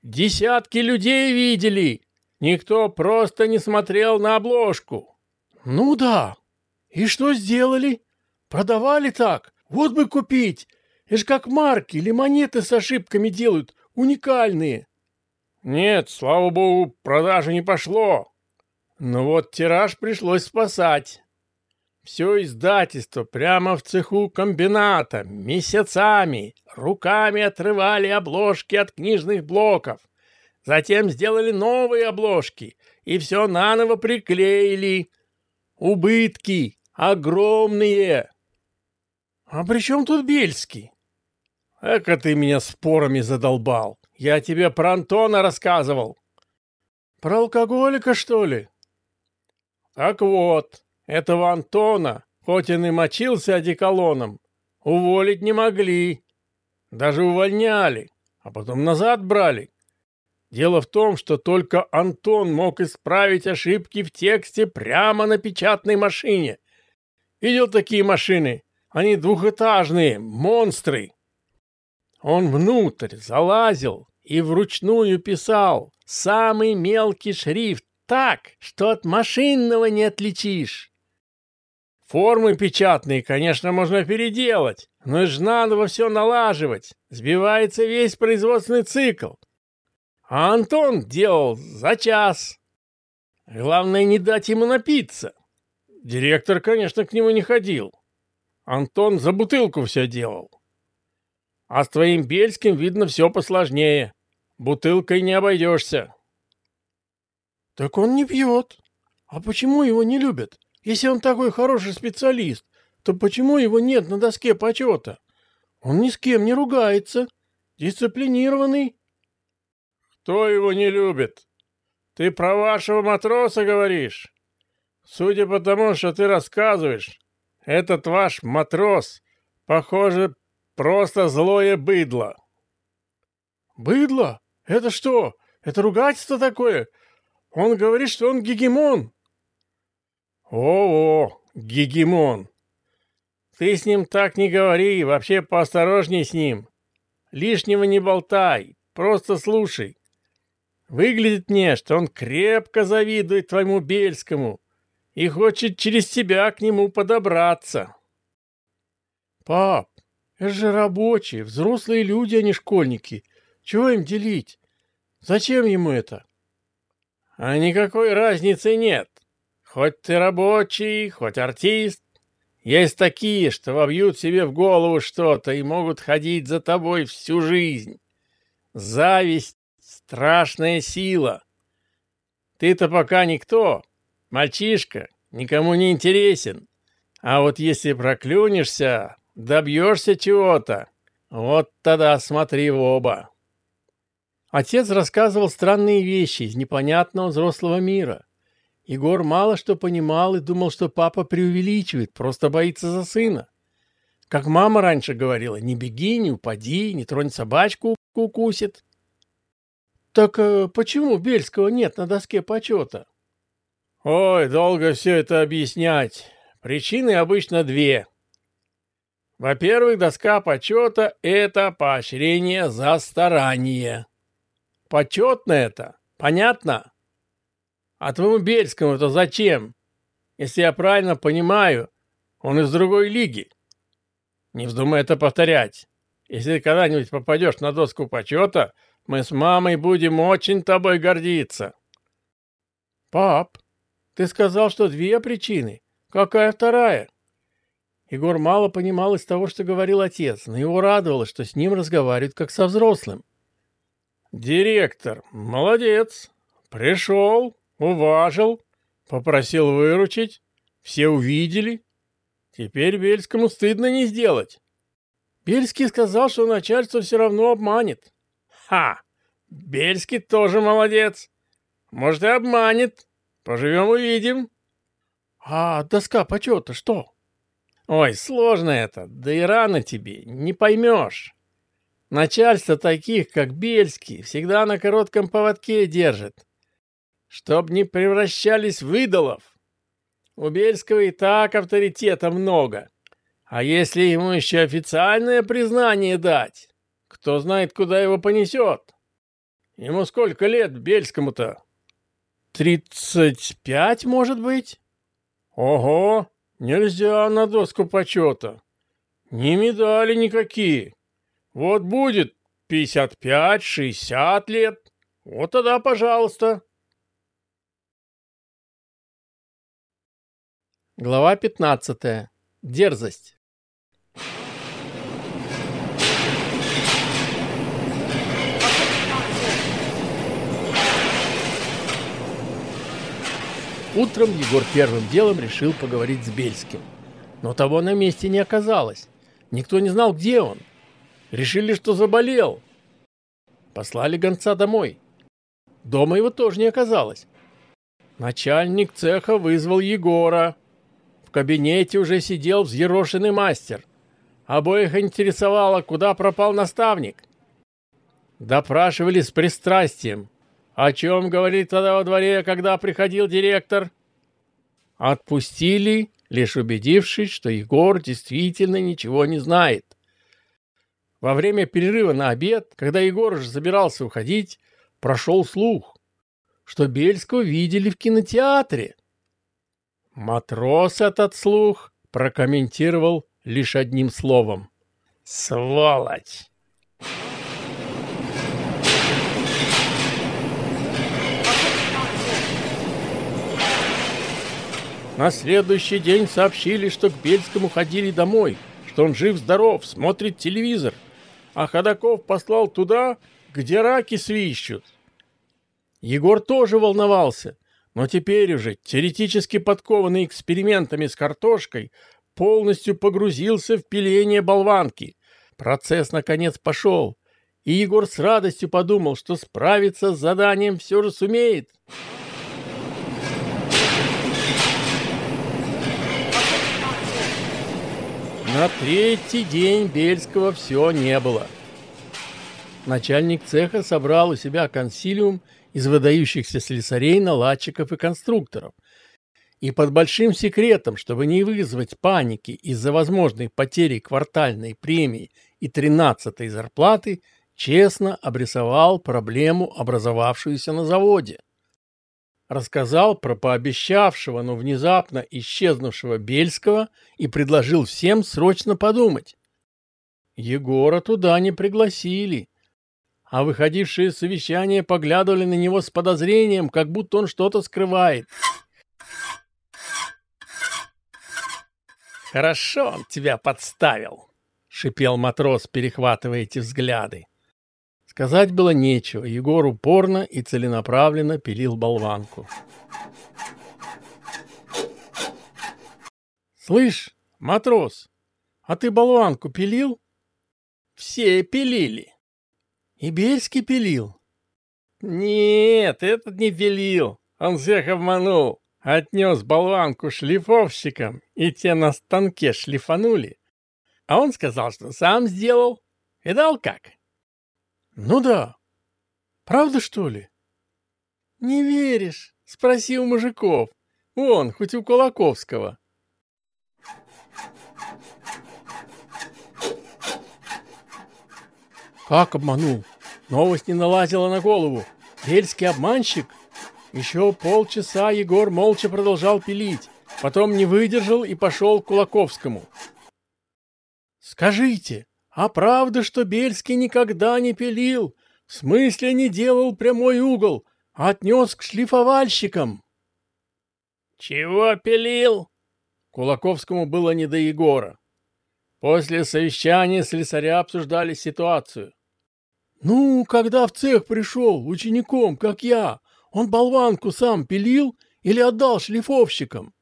Десятки людей видели. Никто просто не смотрел на обложку. Ну да. И что сделали? Продавали так. Вот бы купить. Это ж как марки или монеты с ошибками делают. Уникальные. Нет, слава богу, продажи не пошло. Но вот тираж пришлось спасать. Все издательство прямо в цеху комбината месяцами руками отрывали обложки от книжных блоков. Затем сделали новые обложки и все наново приклеили. Убытки, Огромные. А при чем тут Бельский? Эка ты меня спорами задолбал. Я тебе про Антона рассказывал. Про алкоголика, что ли? Так вот, этого Антона, хоть он и мочился одеколоном, уволить не могли. Даже увольняли, а потом назад брали. Дело в том, что только Антон мог исправить ошибки в тексте прямо на печатной машине. Видел такие машины? Они двухэтажные, монстры. Он внутрь залазил и вручную писал самый мелкий шрифт так, что от машинного не отличишь. Формы печатные, конечно, можно переделать, но ж надо во все налаживать. Сбивается весь производственный цикл. А Антон делал за час. Главное, не дать ему напиться. Директор, конечно, к нему не ходил. Антон за бутылку все делал. А с твоим Бельским, видно, все посложнее. Бутылкой не обойдешься. Так он не пьет. А почему его не любят? Если он такой хороший специалист, то почему его нет на доске почета? Он ни с кем не ругается, дисциплинированный. Кто его не любит? Ты про вашего матроса говоришь? Судя по тому, что ты рассказываешь, этот ваш матрос, похоже, просто злое быдло. Быдло? Это что? Это ругательство такое? Он говорит, что он гегемон. О-о, гегемон. Ты с ним так не говори, вообще поосторожней с ним. Лишнего не болтай, просто слушай. Выглядит мне, что он крепко завидует твоему Бельскому и хочет через тебя к нему подобраться. Пап, это же рабочие, взрослые люди, а не школьники. Чего им делить? Зачем ему это? А никакой разницы нет. Хоть ты рабочий, хоть артист. Есть такие, что вобьют себе в голову что-то и могут ходить за тобой всю жизнь. Зависть — страшная сила. Ты-то пока никто, мальчишка, никому не интересен. А вот если проклюнешься, добьешься чего-то, вот тогда смотри в оба. Отец рассказывал странные вещи из непонятного взрослого мира. Егор мало что понимал и думал, что папа преувеличивает, просто боится за сына. Как мама раньше говорила, не беги, не упади, не тронь собачку, укусит. Так э, почему Бельского нет на доске почета? Ой, долго все это объяснять. Причины обычно две. Во-первых, доска почета — это поощрение за старание. Почетно это, понятно? А твоему Бельскому это зачем? Если я правильно понимаю, он из другой лиги. Не вздумай это повторять. Если ты когда-нибудь попадешь на доску почета, мы с мамой будем очень тобой гордиться. Пап, ты сказал, что две причины. Какая вторая? Егор мало понимал из того, что говорил отец, но его радовало, что с ним разговаривают как со взрослым. «Директор, молодец. Пришел, уважил, попросил выручить. Все увидели. Теперь Бельскому стыдно не сделать. Бельский сказал, что начальство все равно обманет. Ха! Бельский тоже молодец. Может, и обманет. Поживем увидим. А доска почета что? Ой, сложно это, да и рано тебе, не поймешь. Начальство таких, как Бельский, всегда на коротком поводке держит. Чтоб не превращались в идолов. У Бельского и так авторитета много. А если ему еще официальное признание дать, кто знает, куда его понесет? Ему сколько лет Бельскому-то? Тридцать пять, может быть? Ого, нельзя на доску почета. Ни медали никакие. Вот будет 55-60 лет. Вот тогда, пожалуйста. Глава 15. Дерзость. Утром Егор первым делом решил поговорить с Бельским. Но того на месте не оказалось. Никто не знал, где он. Решили, что заболел. Послали гонца домой. Дома его тоже не оказалось. Начальник цеха вызвал Егора. В кабинете уже сидел взъерошенный мастер. Обоих интересовало, куда пропал наставник. Допрашивали с пристрастием. О чем говорит тогда во дворе, когда приходил директор? Отпустили, лишь убедившись, что Егор действительно ничего не знает. Во время перерыва на обед, когда Егор уже собирался уходить, прошел слух, что Бельского видели в кинотеатре. Матрос этот слух прокомментировал лишь одним словом. «Сволочь!» На следующий день сообщили, что к Бельскому ходили домой, что он жив-здоров, смотрит телевизор, а Ходаков послал туда, где раки свищут. Егор тоже волновался, но теперь уже, теоретически подкованный экспериментами с картошкой, полностью погрузился в пиление болванки. Процесс, наконец, пошел, и Егор с радостью подумал, что справиться с заданием все же сумеет. На третий день Бельского все не было. Начальник цеха собрал у себя консилиум из выдающихся слесарей, наладчиков и конструкторов. И под большим секретом, чтобы не вызвать паники из-за возможной потери квартальной премии и тринадцатой зарплаты, честно обрисовал проблему, образовавшуюся на заводе рассказал про пообещавшего, но внезапно исчезнувшего Бельского и предложил всем срочно подумать. Егора туда не пригласили, а выходившие с совещания поглядывали на него с подозрением, как будто он что-то скрывает. «Хорошо он тебя подставил», — шипел матрос, перехватывая эти взгляды. Сказать было нечего. Егор упорно и целенаправленно пилил болванку. «Слышь, матрос, а ты болванку пилил?» «Все пилили». «И Бельский пилил?» «Нет, этот не пилил. Он всех обманул. Отнес болванку шлифовщикам, и те на станке шлифанули. А он сказал, что сам сделал. Видал как?» Ну да. Правда, что ли? Не веришь? Спроси у мужиков. Вон, хоть у Кулаковского. Как обманул? Новость не налазила на голову. Бельский обманщик? Еще полчаса Егор молча продолжал пилить. Потом не выдержал и пошел к Кулаковскому. «Скажите, а правда, что Бельский никогда не пилил, в смысле не делал прямой угол, а отнес к шлифовальщикам? Чего пилил? Кулаковскому было не до Егора. После совещания слесаря обсуждали ситуацию. Ну, когда в цех пришел учеником, как я, он болванку сам пилил или отдал шлифовщикам?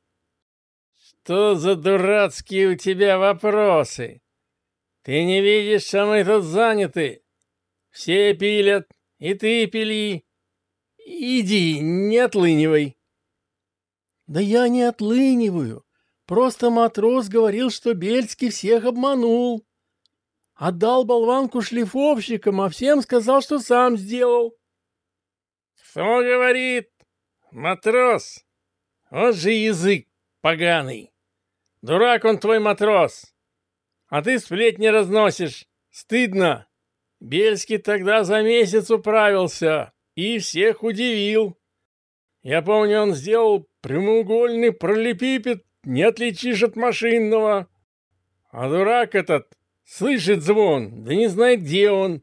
Что за дурацкие у тебя вопросы? Ты не видишь, что мы тут заняты? Все пилят, и ты пили. Иди, не отлынивай. Да я не отлыниваю. Просто матрос говорил, что Бельский всех обманул. Отдал болванку шлифовщикам, а всем сказал, что сам сделал. Кто говорит? Матрос. Вот же язык поганый. Дурак он твой матрос. А ты сплетни разносишь. Стыдно. Бельский тогда за месяц управился и всех удивил. Я помню, он сделал прямоугольный пролепипед, не отличишь от машинного. А дурак этот слышит звон, да не знает, где он.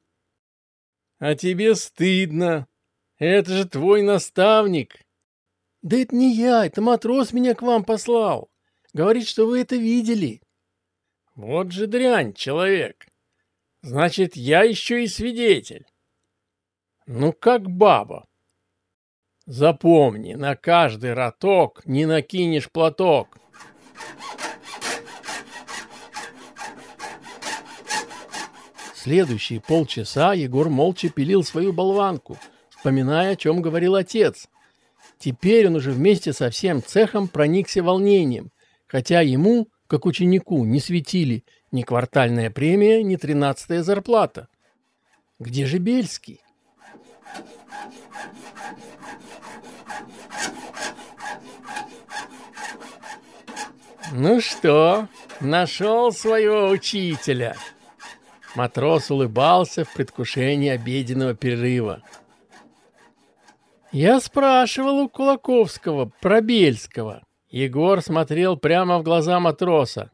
А тебе стыдно. Это же твой наставник. Да это не я, это матрос меня к вам послал. Говорит, что вы это видели. Вот же дрянь, человек. Значит, я еще и свидетель. Ну, как баба. Запомни, на каждый роток не накинешь платок. Следующие полчаса Егор молча пилил свою болванку, вспоминая, о чем говорил отец. Теперь он уже вместе со всем цехом проникся волнением, хотя ему, как ученику, не светили ни квартальная премия, ни тринадцатая зарплата. Где же Бельский? Ну что, нашел своего учителя? Матрос улыбался в предвкушении обеденного перерыва. Я спрашивал у Кулаковского про Бельского. Егор смотрел прямо в глаза матроса.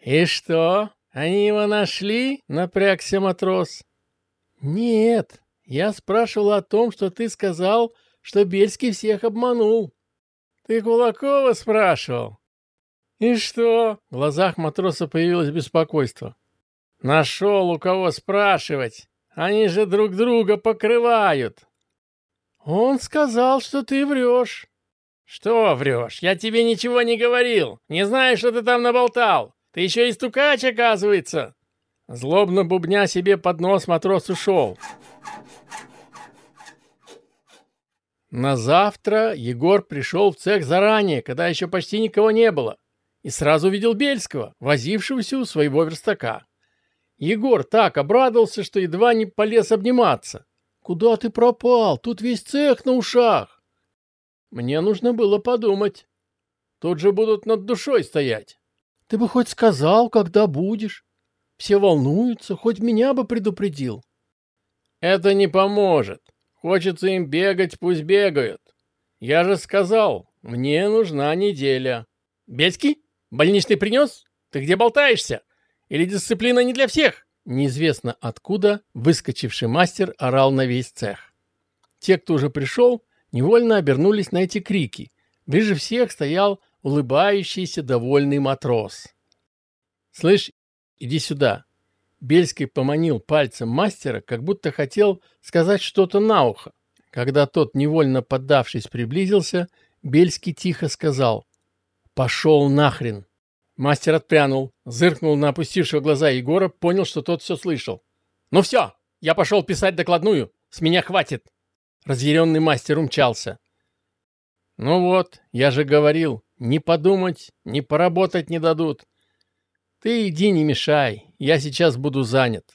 «И что, они его нашли?» — напрягся матрос. «Нет, я спрашивал о том, что ты сказал, что Бельский всех обманул». «Ты Кулакова спрашивал?» «И что?» — в глазах матроса появилось беспокойство. «Нашел у кого спрашивать. Они же друг друга покрывают». «Он сказал, что ты врешь». «Что врешь? Я тебе ничего не говорил. Не знаю, что ты там наболтал. Ты еще и стукач, оказывается!» Злобно бубня себе под нос матрос ушел. На завтра Егор пришел в цех заранее, когда еще почти никого не было, и сразу видел Бельского, возившегося у своего верстака. Егор так обрадовался, что едва не полез обниматься. «Куда ты пропал? Тут весь цех на ушах!» «Мне нужно было подумать. Тут же будут над душой стоять». Ты бы хоть сказал, когда будешь. Все волнуются, хоть меня бы предупредил. Это не поможет. Хочется им бегать, пусть бегают. Я же сказал, мне нужна неделя. Бельский? Больничный принес? Ты где болтаешься? Или дисциплина не для всех? Неизвестно откуда выскочивший мастер орал на весь цех. Те, кто уже пришел, невольно обернулись на эти крики. Ближе всех стоял улыбающийся довольный матрос. «Слышь, иди сюда!» Бельский поманил пальцем мастера, как будто хотел сказать что-то на ухо. Когда тот, невольно поддавшись, приблизился, Бельский тихо сказал «Пошел нахрен!» Мастер отпрянул, зыркнул на опустившего глаза Егора, понял, что тот все слышал. «Ну все, я пошел писать докладную, с меня хватит!» Разъяренный мастер умчался. «Ну вот, я же говорил, ни подумать, ни поработать не дадут. Ты иди не мешай, я сейчас буду занят.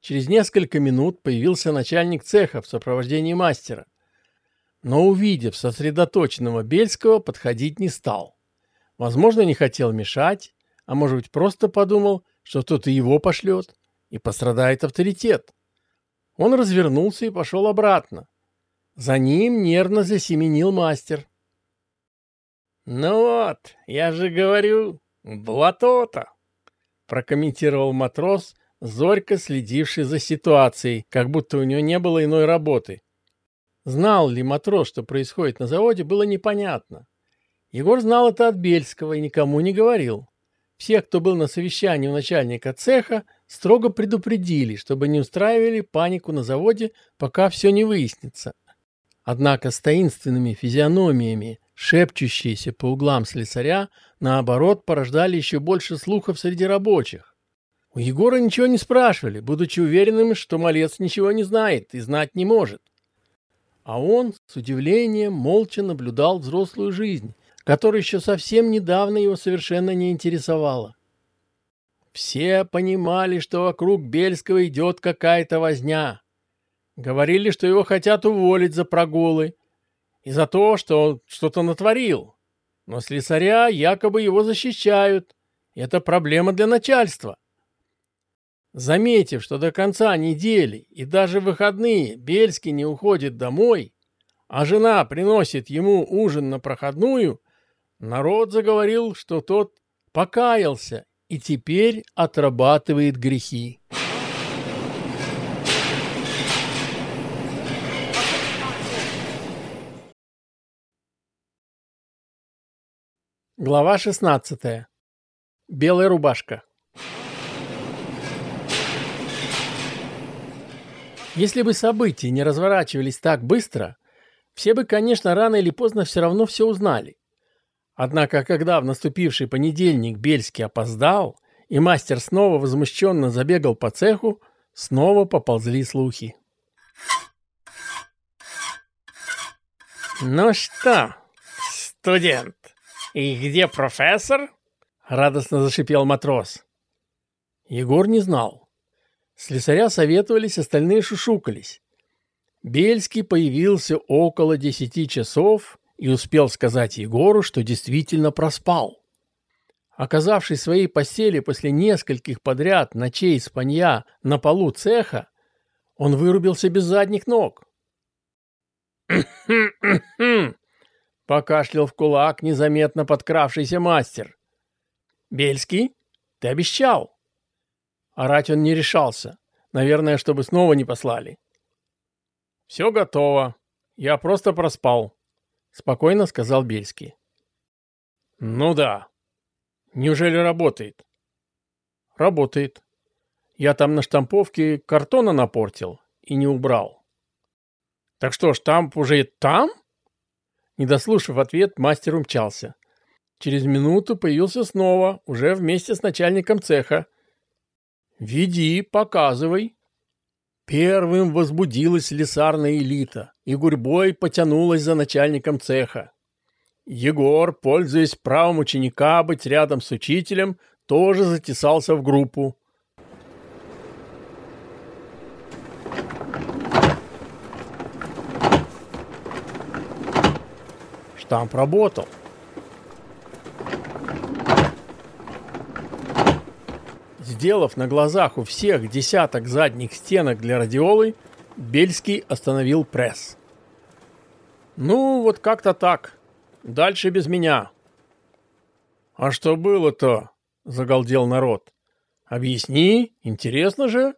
Через несколько минут появился начальник цеха в сопровождении мастера. Но, увидев сосредоточенного Бельского, подходить не стал. Возможно, не хотел мешать, а может быть, просто подумал, что кто-то его пошлет, и пострадает авторитет. Он развернулся и пошел обратно. За ним нервно засеменил мастер. «Ну вот, я же говорю, блато-то!» прокомментировал матрос, зорько следивший за ситуацией, как будто у него не было иной работы. Знал ли матрос, что происходит на заводе, было непонятно. Егор знал это от Бельского и никому не говорил. Всех, кто был на совещании у начальника цеха, строго предупредили, чтобы не устраивали панику на заводе, пока все не выяснится. Однако с таинственными физиономиями шепчущиеся по углам слесаря, наоборот, порождали еще больше слухов среди рабочих. У Егора ничего не спрашивали, будучи уверенным, что малец ничего не знает и знать не может. А он с удивлением молча наблюдал взрослую жизнь, которая еще совсем недавно его совершенно не интересовала. Все понимали, что вокруг Бельского идет какая-то возня. Говорили, что его хотят уволить за прогулы, и за то, что он что-то натворил. Но слесаря якобы его защищают. Это проблема для начальства. Заметив, что до конца недели и даже выходные Бельский не уходит домой, а жена приносит ему ужин на проходную, народ заговорил, что тот покаялся и теперь отрабатывает грехи. Глава 16. Белая рубашка. Если бы события не разворачивались так быстро, все бы, конечно, рано или поздно все равно все узнали. Однако, когда в наступивший понедельник Бельский опоздал, и мастер снова возмущенно забегал по цеху, снова поползли слухи. «Ну что, студент, и где профессор?» — радостно зашипел матрос. Егор не знал. Слесаря советовались, остальные шушукались. Бельский появился около десяти часов и успел сказать Егору, что действительно проспал. Оказавшись в своей постели после нескольких подряд ночей спанья на полу цеха, он вырубился без задних ног. Покашлял в кулак незаметно подкравшийся мастер. «Бельский, ты обещал!» Орать он не решался, наверное, чтобы снова не послали. «Все готово. Я просто проспал», — спокойно сказал Бельский. «Ну да. Неужели работает?» «Работает. Я там на штамповке картона напортил и не убрал». «Так что, штамп уже там?» Не дослушав ответ, мастер умчался. Через минуту появился снова, уже вместе с начальником цеха. «Веди, показывай». Первым возбудилась слесарная элита и гурьбой потянулась за начальником цеха. Егор, пользуясь правом ученика быть рядом с учителем, тоже затесался в группу. Штамп работал. Сделав на глазах у всех десяток задних стенок для радиолы, Бельский остановил пресс. «Ну, вот как-то так. Дальше без меня». «А что было-то?» — загалдел народ. «Объясни, интересно же».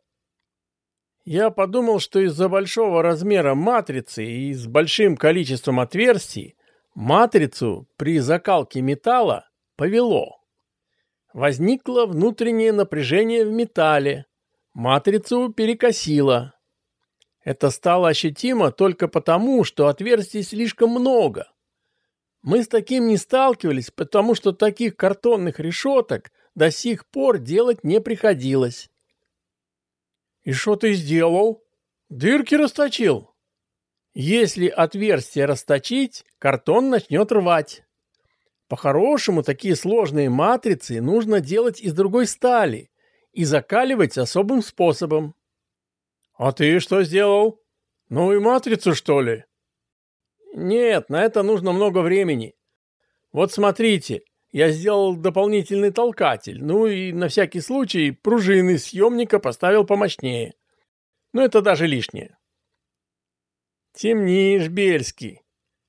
Я подумал, что из-за большого размера матрицы и с большим количеством отверстий матрицу при закалке металла повело возникло внутреннее напряжение в металле, матрицу перекосило. Это стало ощутимо только потому, что отверстий слишком много. Мы с таким не сталкивались, потому что таких картонных решеток до сих пор делать не приходилось. И что ты сделал? Дырки расточил? Если отверстие расточить, картон начнет рвать. По-хорошему, такие сложные матрицы нужно делать из другой стали и закаливать особым способом. А ты что сделал? Ну и матрицу, что ли? Нет, на это нужно много времени. Вот смотрите, я сделал дополнительный толкатель, ну и на всякий случай пружины съемника поставил помощнее. Но это даже лишнее. Темнишь, Бельский.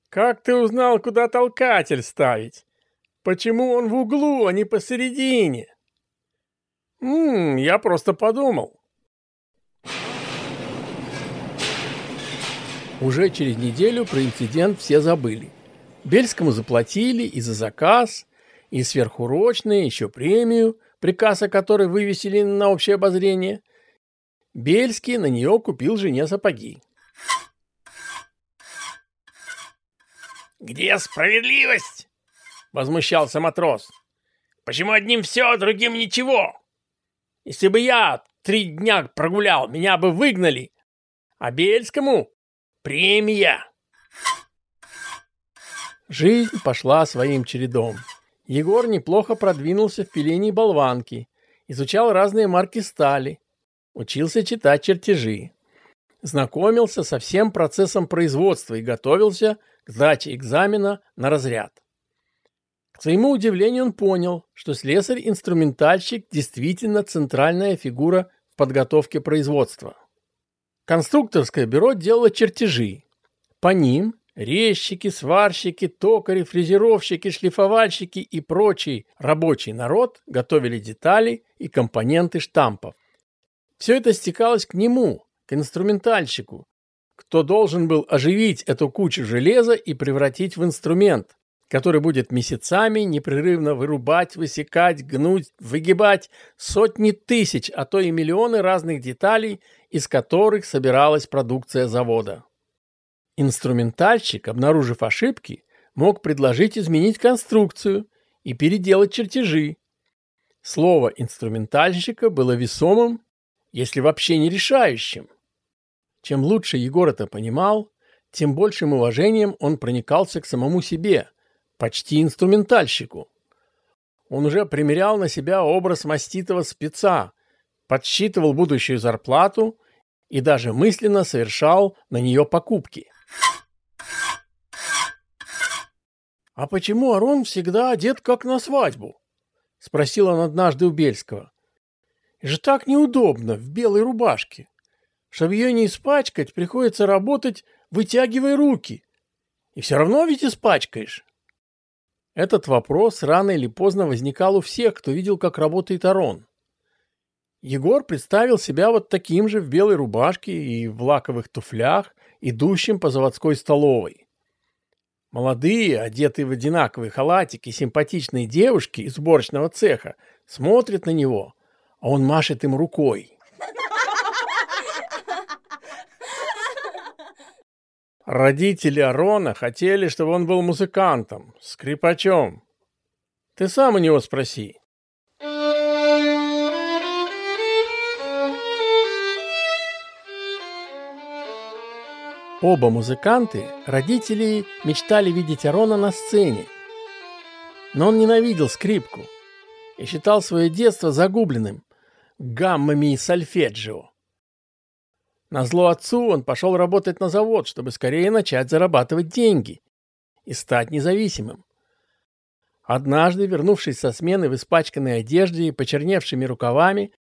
Как ты узнал, куда толкатель ставить? Почему он в углу, а не посередине? Ммм, я просто подумал. Уже через неделю про инцидент все забыли. Бельскому заплатили и за заказ, и сверхурочные, еще премию, приказ о которой вывесили на общее обозрение. Бельский на нее купил жене сапоги. «Где справедливость?» — возмущался матрос. «Почему одним все, а другим ничего? Если бы я три дня прогулял, меня бы выгнали, а Бельскому премия». Жизнь пошла своим чередом. Егор неплохо продвинулся в пилении болванки, изучал разные марки стали, учился читать чертежи, знакомился со всем процессом производства и готовился к сдаче экзамена на разряд. К своему удивлению он понял, что слесарь-инструментальщик действительно центральная фигура в подготовке производства. Конструкторское бюро делало чертежи. По ним резчики, сварщики, токари, фрезеровщики, шлифовальщики и прочий рабочий народ готовили детали и компоненты штампов. Все это стекалось к нему, к инструментальщику, кто должен был оживить эту кучу железа и превратить в инструмент, который будет месяцами непрерывно вырубать, высекать, гнуть, выгибать сотни тысяч, а то и миллионы разных деталей из которых собиралась продукция завода. Инструментальщик, обнаружив ошибки, мог предложить изменить конструкцию и переделать чертежи. Слово инструментальщика было весомым, если вообще не решающим. Чем лучше Егор это понимал, тем большим уважением он проникался к самому себе, почти инструментальщику. Он уже примерял на себя образ маститого спеца, подсчитывал будущую зарплату и даже мысленно совершал на нее покупки. «А почему Арон всегда одет как на свадьбу?» — спросил он однажды у Бельского. «Же так неудобно в белой рубашке. Чтобы ее не испачкать, приходится работать, вытягивая руки. И все равно ведь испачкаешь». Этот вопрос рано или поздно возникал у всех, кто видел, как работает Арон. Егор представил себя вот таким же в белой рубашке и в лаковых туфлях, идущим по заводской столовой. Молодые, одетые в одинаковые халатики, симпатичные девушки из сборочного цеха смотрят на него, а он машет им рукой. Родители Арона хотели, чтобы он был музыкантом, скрипачом. Ты сам у него спроси. Оба музыканты, родители, мечтали видеть Арона на сцене. Но он ненавидел скрипку и считал свое детство загубленным гаммами и сольфеджио. Назло отцу он пошел работать на завод, чтобы скорее начать зарабатывать деньги и стать независимым. Однажды, вернувшись со смены в испачканной одежде и почерневшими рукавами,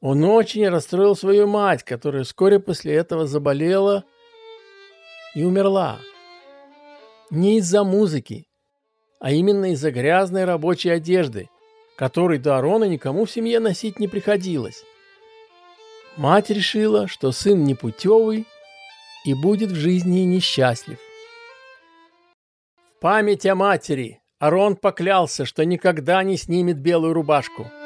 он очень расстроил свою мать, которая вскоре после этого заболела и умерла. Не из-за музыки, а именно из-за грязной рабочей одежды, которой до Арона никому в семье носить не приходилось. Мать решила, что сын непутевый и будет в жизни несчастлив. В память о матери Арон поклялся, что никогда не снимет белую рубашку –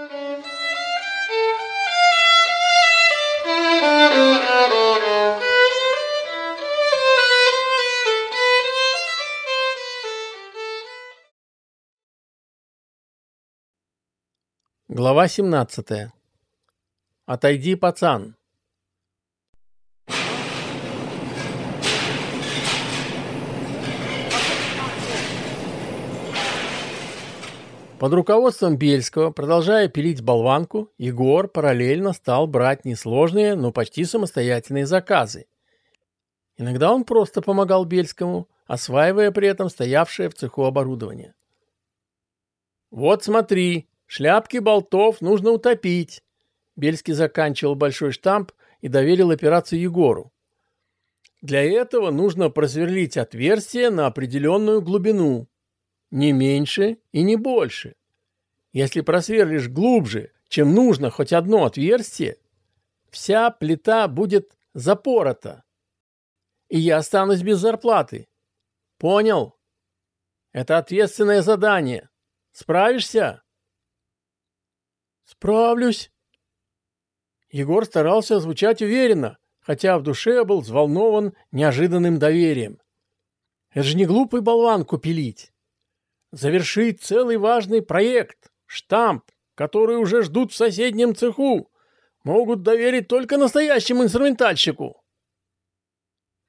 Глава 17. Отойди, пацан. Под руководством Бельского, продолжая пилить болванку, Егор параллельно стал брать несложные, но почти самостоятельные заказы. Иногда он просто помогал Бельскому, осваивая при этом стоявшее в цеху оборудование. «Вот смотри», Шляпки болтов нужно утопить. Бельский заканчивал большой штамп и доверил операцию Егору. Для этого нужно просверлить отверстие на определенную глубину. Не меньше и не больше. Если просверлишь глубже, чем нужно хоть одно отверстие, вся плита будет запорота. И я останусь без зарплаты. Понял? Это ответственное задание. Справишься? «Справлюсь!» Егор старался звучать уверенно, хотя в душе был взволнован неожиданным доверием. Это же не глупый болванку пилить. Завершить целый важный проект, штамп, который уже ждут в соседнем цеху, могут доверить только настоящему инструментальщику.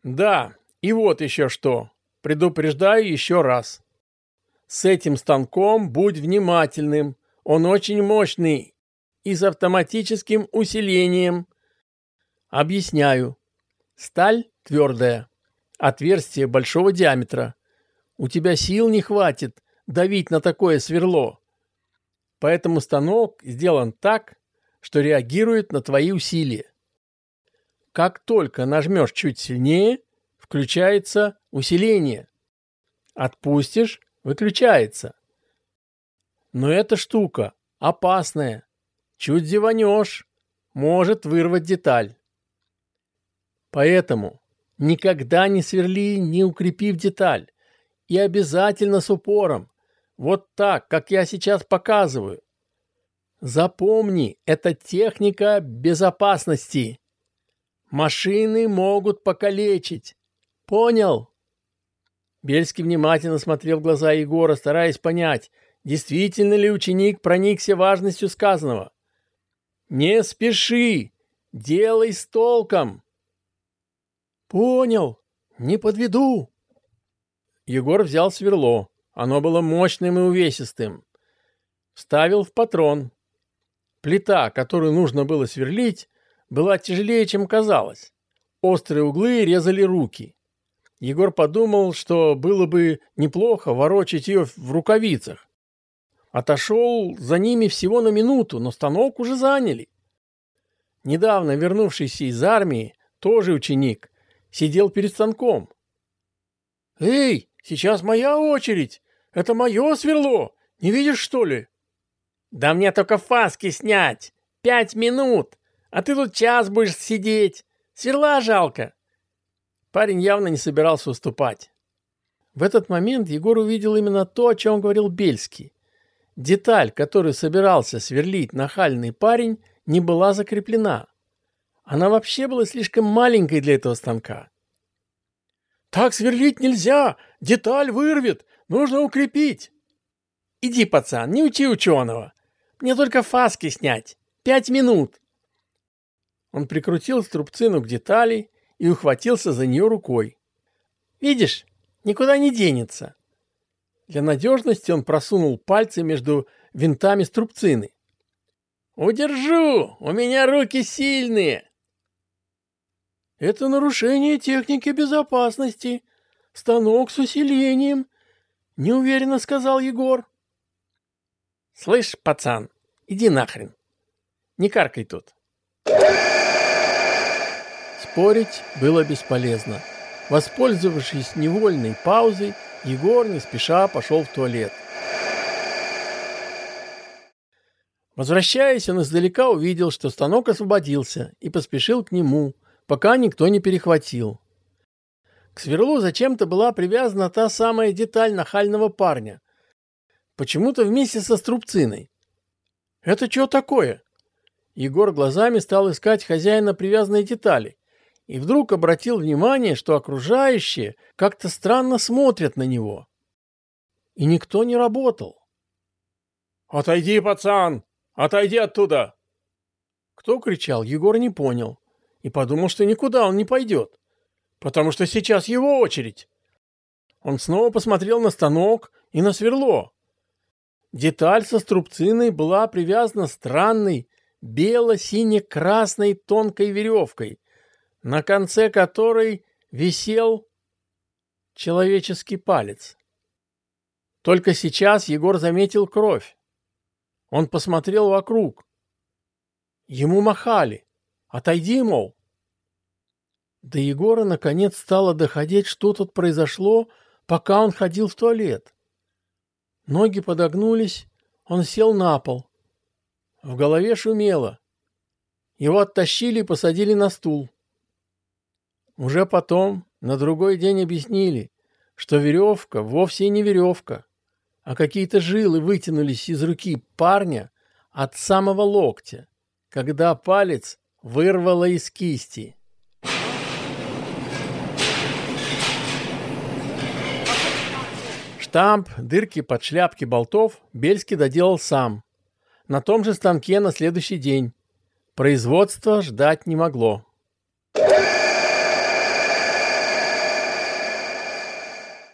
Да, и вот еще что. Предупреждаю еще раз. С этим станком будь внимательным. Он очень мощный и с автоматическим усилением. Объясняю. Сталь твердая, отверстие большого диаметра. У тебя сил не хватит давить на такое сверло. Поэтому станок сделан так, что реагирует на твои усилия. Как только нажмешь чуть сильнее, включается усиление. Отпустишь – выключается. Но эта штука опасная. Чуть зеванешь, может вырвать деталь. Поэтому никогда не сверли, не укрепив деталь. И обязательно с упором. Вот так, как я сейчас показываю. Запомни, это техника безопасности. Машины могут покалечить. Понял? Бельский внимательно смотрел в глаза Егора, стараясь понять, действительно ли ученик проникся важностью сказанного. «Не спеши! Делай с толком!» «Понял! Не подведу!» Егор взял сверло. Оно было мощным и увесистым. Вставил в патрон. Плита, которую нужно было сверлить, была тяжелее, чем казалось. Острые углы резали руки. Егор подумал, что было бы неплохо ворочать ее в рукавицах. Отошел за ними всего на минуту, но станок уже заняли. Недавно вернувшийся из армии, тоже ученик, сидел перед станком. «Эй, сейчас моя очередь! Это мое сверло! Не видишь, что ли?» «Да мне только фаски снять! Пять минут!» А ты тут час будешь сидеть. Сверла жалко. Парень явно не собирался уступать. В этот момент Егор увидел именно то, о чем говорил Бельский. Деталь, которую собирался сверлить нахальный парень, не была закреплена. Она вообще была слишком маленькой для этого станка. «Так сверлить нельзя! Деталь вырвет! Нужно укрепить!» «Иди, пацан, не учи ученого! Мне только фаски снять! Пять минут!» Он прикрутил струбцину к детали и ухватился за нее рукой. «Видишь, никуда не денется». Для надежности он просунул пальцы между винтами струбцины. «Удержу! У меня руки сильные!» «Это нарушение техники безопасности. Станок с усилением», — неуверенно сказал Егор. «Слышь, пацан, иди нахрен. Не каркай тут». Спорить было бесполезно. Воспользовавшись невольной паузой, Егор не спеша пошел в туалет. Возвращаясь, он издалека увидел, что станок освободился, и поспешил к нему, пока никто не перехватил. К сверлу зачем-то была привязана та самая деталь нахального парня. Почему-то вместе со струбциной. «Это что такое?» Егор глазами стал искать хозяина привязанной детали и вдруг обратил внимание, что окружающие как-то странно смотрят на него. И никто не работал. «Отойди, пацан! Отойди оттуда!» Кто кричал, Егор не понял и подумал, что никуда он не пойдет, потому что сейчас его очередь. Он снова посмотрел на станок и на сверло. Деталь со струбциной была привязана странной бело-сине-красной тонкой веревкой, на конце которой висел человеческий палец. Только сейчас Егор заметил кровь. Он посмотрел вокруг. Ему махали. «Отойди, мол!» До Егора наконец стало доходить, что тут произошло, пока он ходил в туалет. Ноги подогнулись, он сел на пол. В голове шумело. Его оттащили и посадили на стул. Уже потом, на другой день объяснили, что веревка вовсе не веревка, а какие-то жилы вытянулись из руки парня от самого локтя, когда палец вырвало из кисти. Штамп, дырки под шляпки болтов Бельский доделал сам. На том же станке на следующий день. Производство ждать не могло.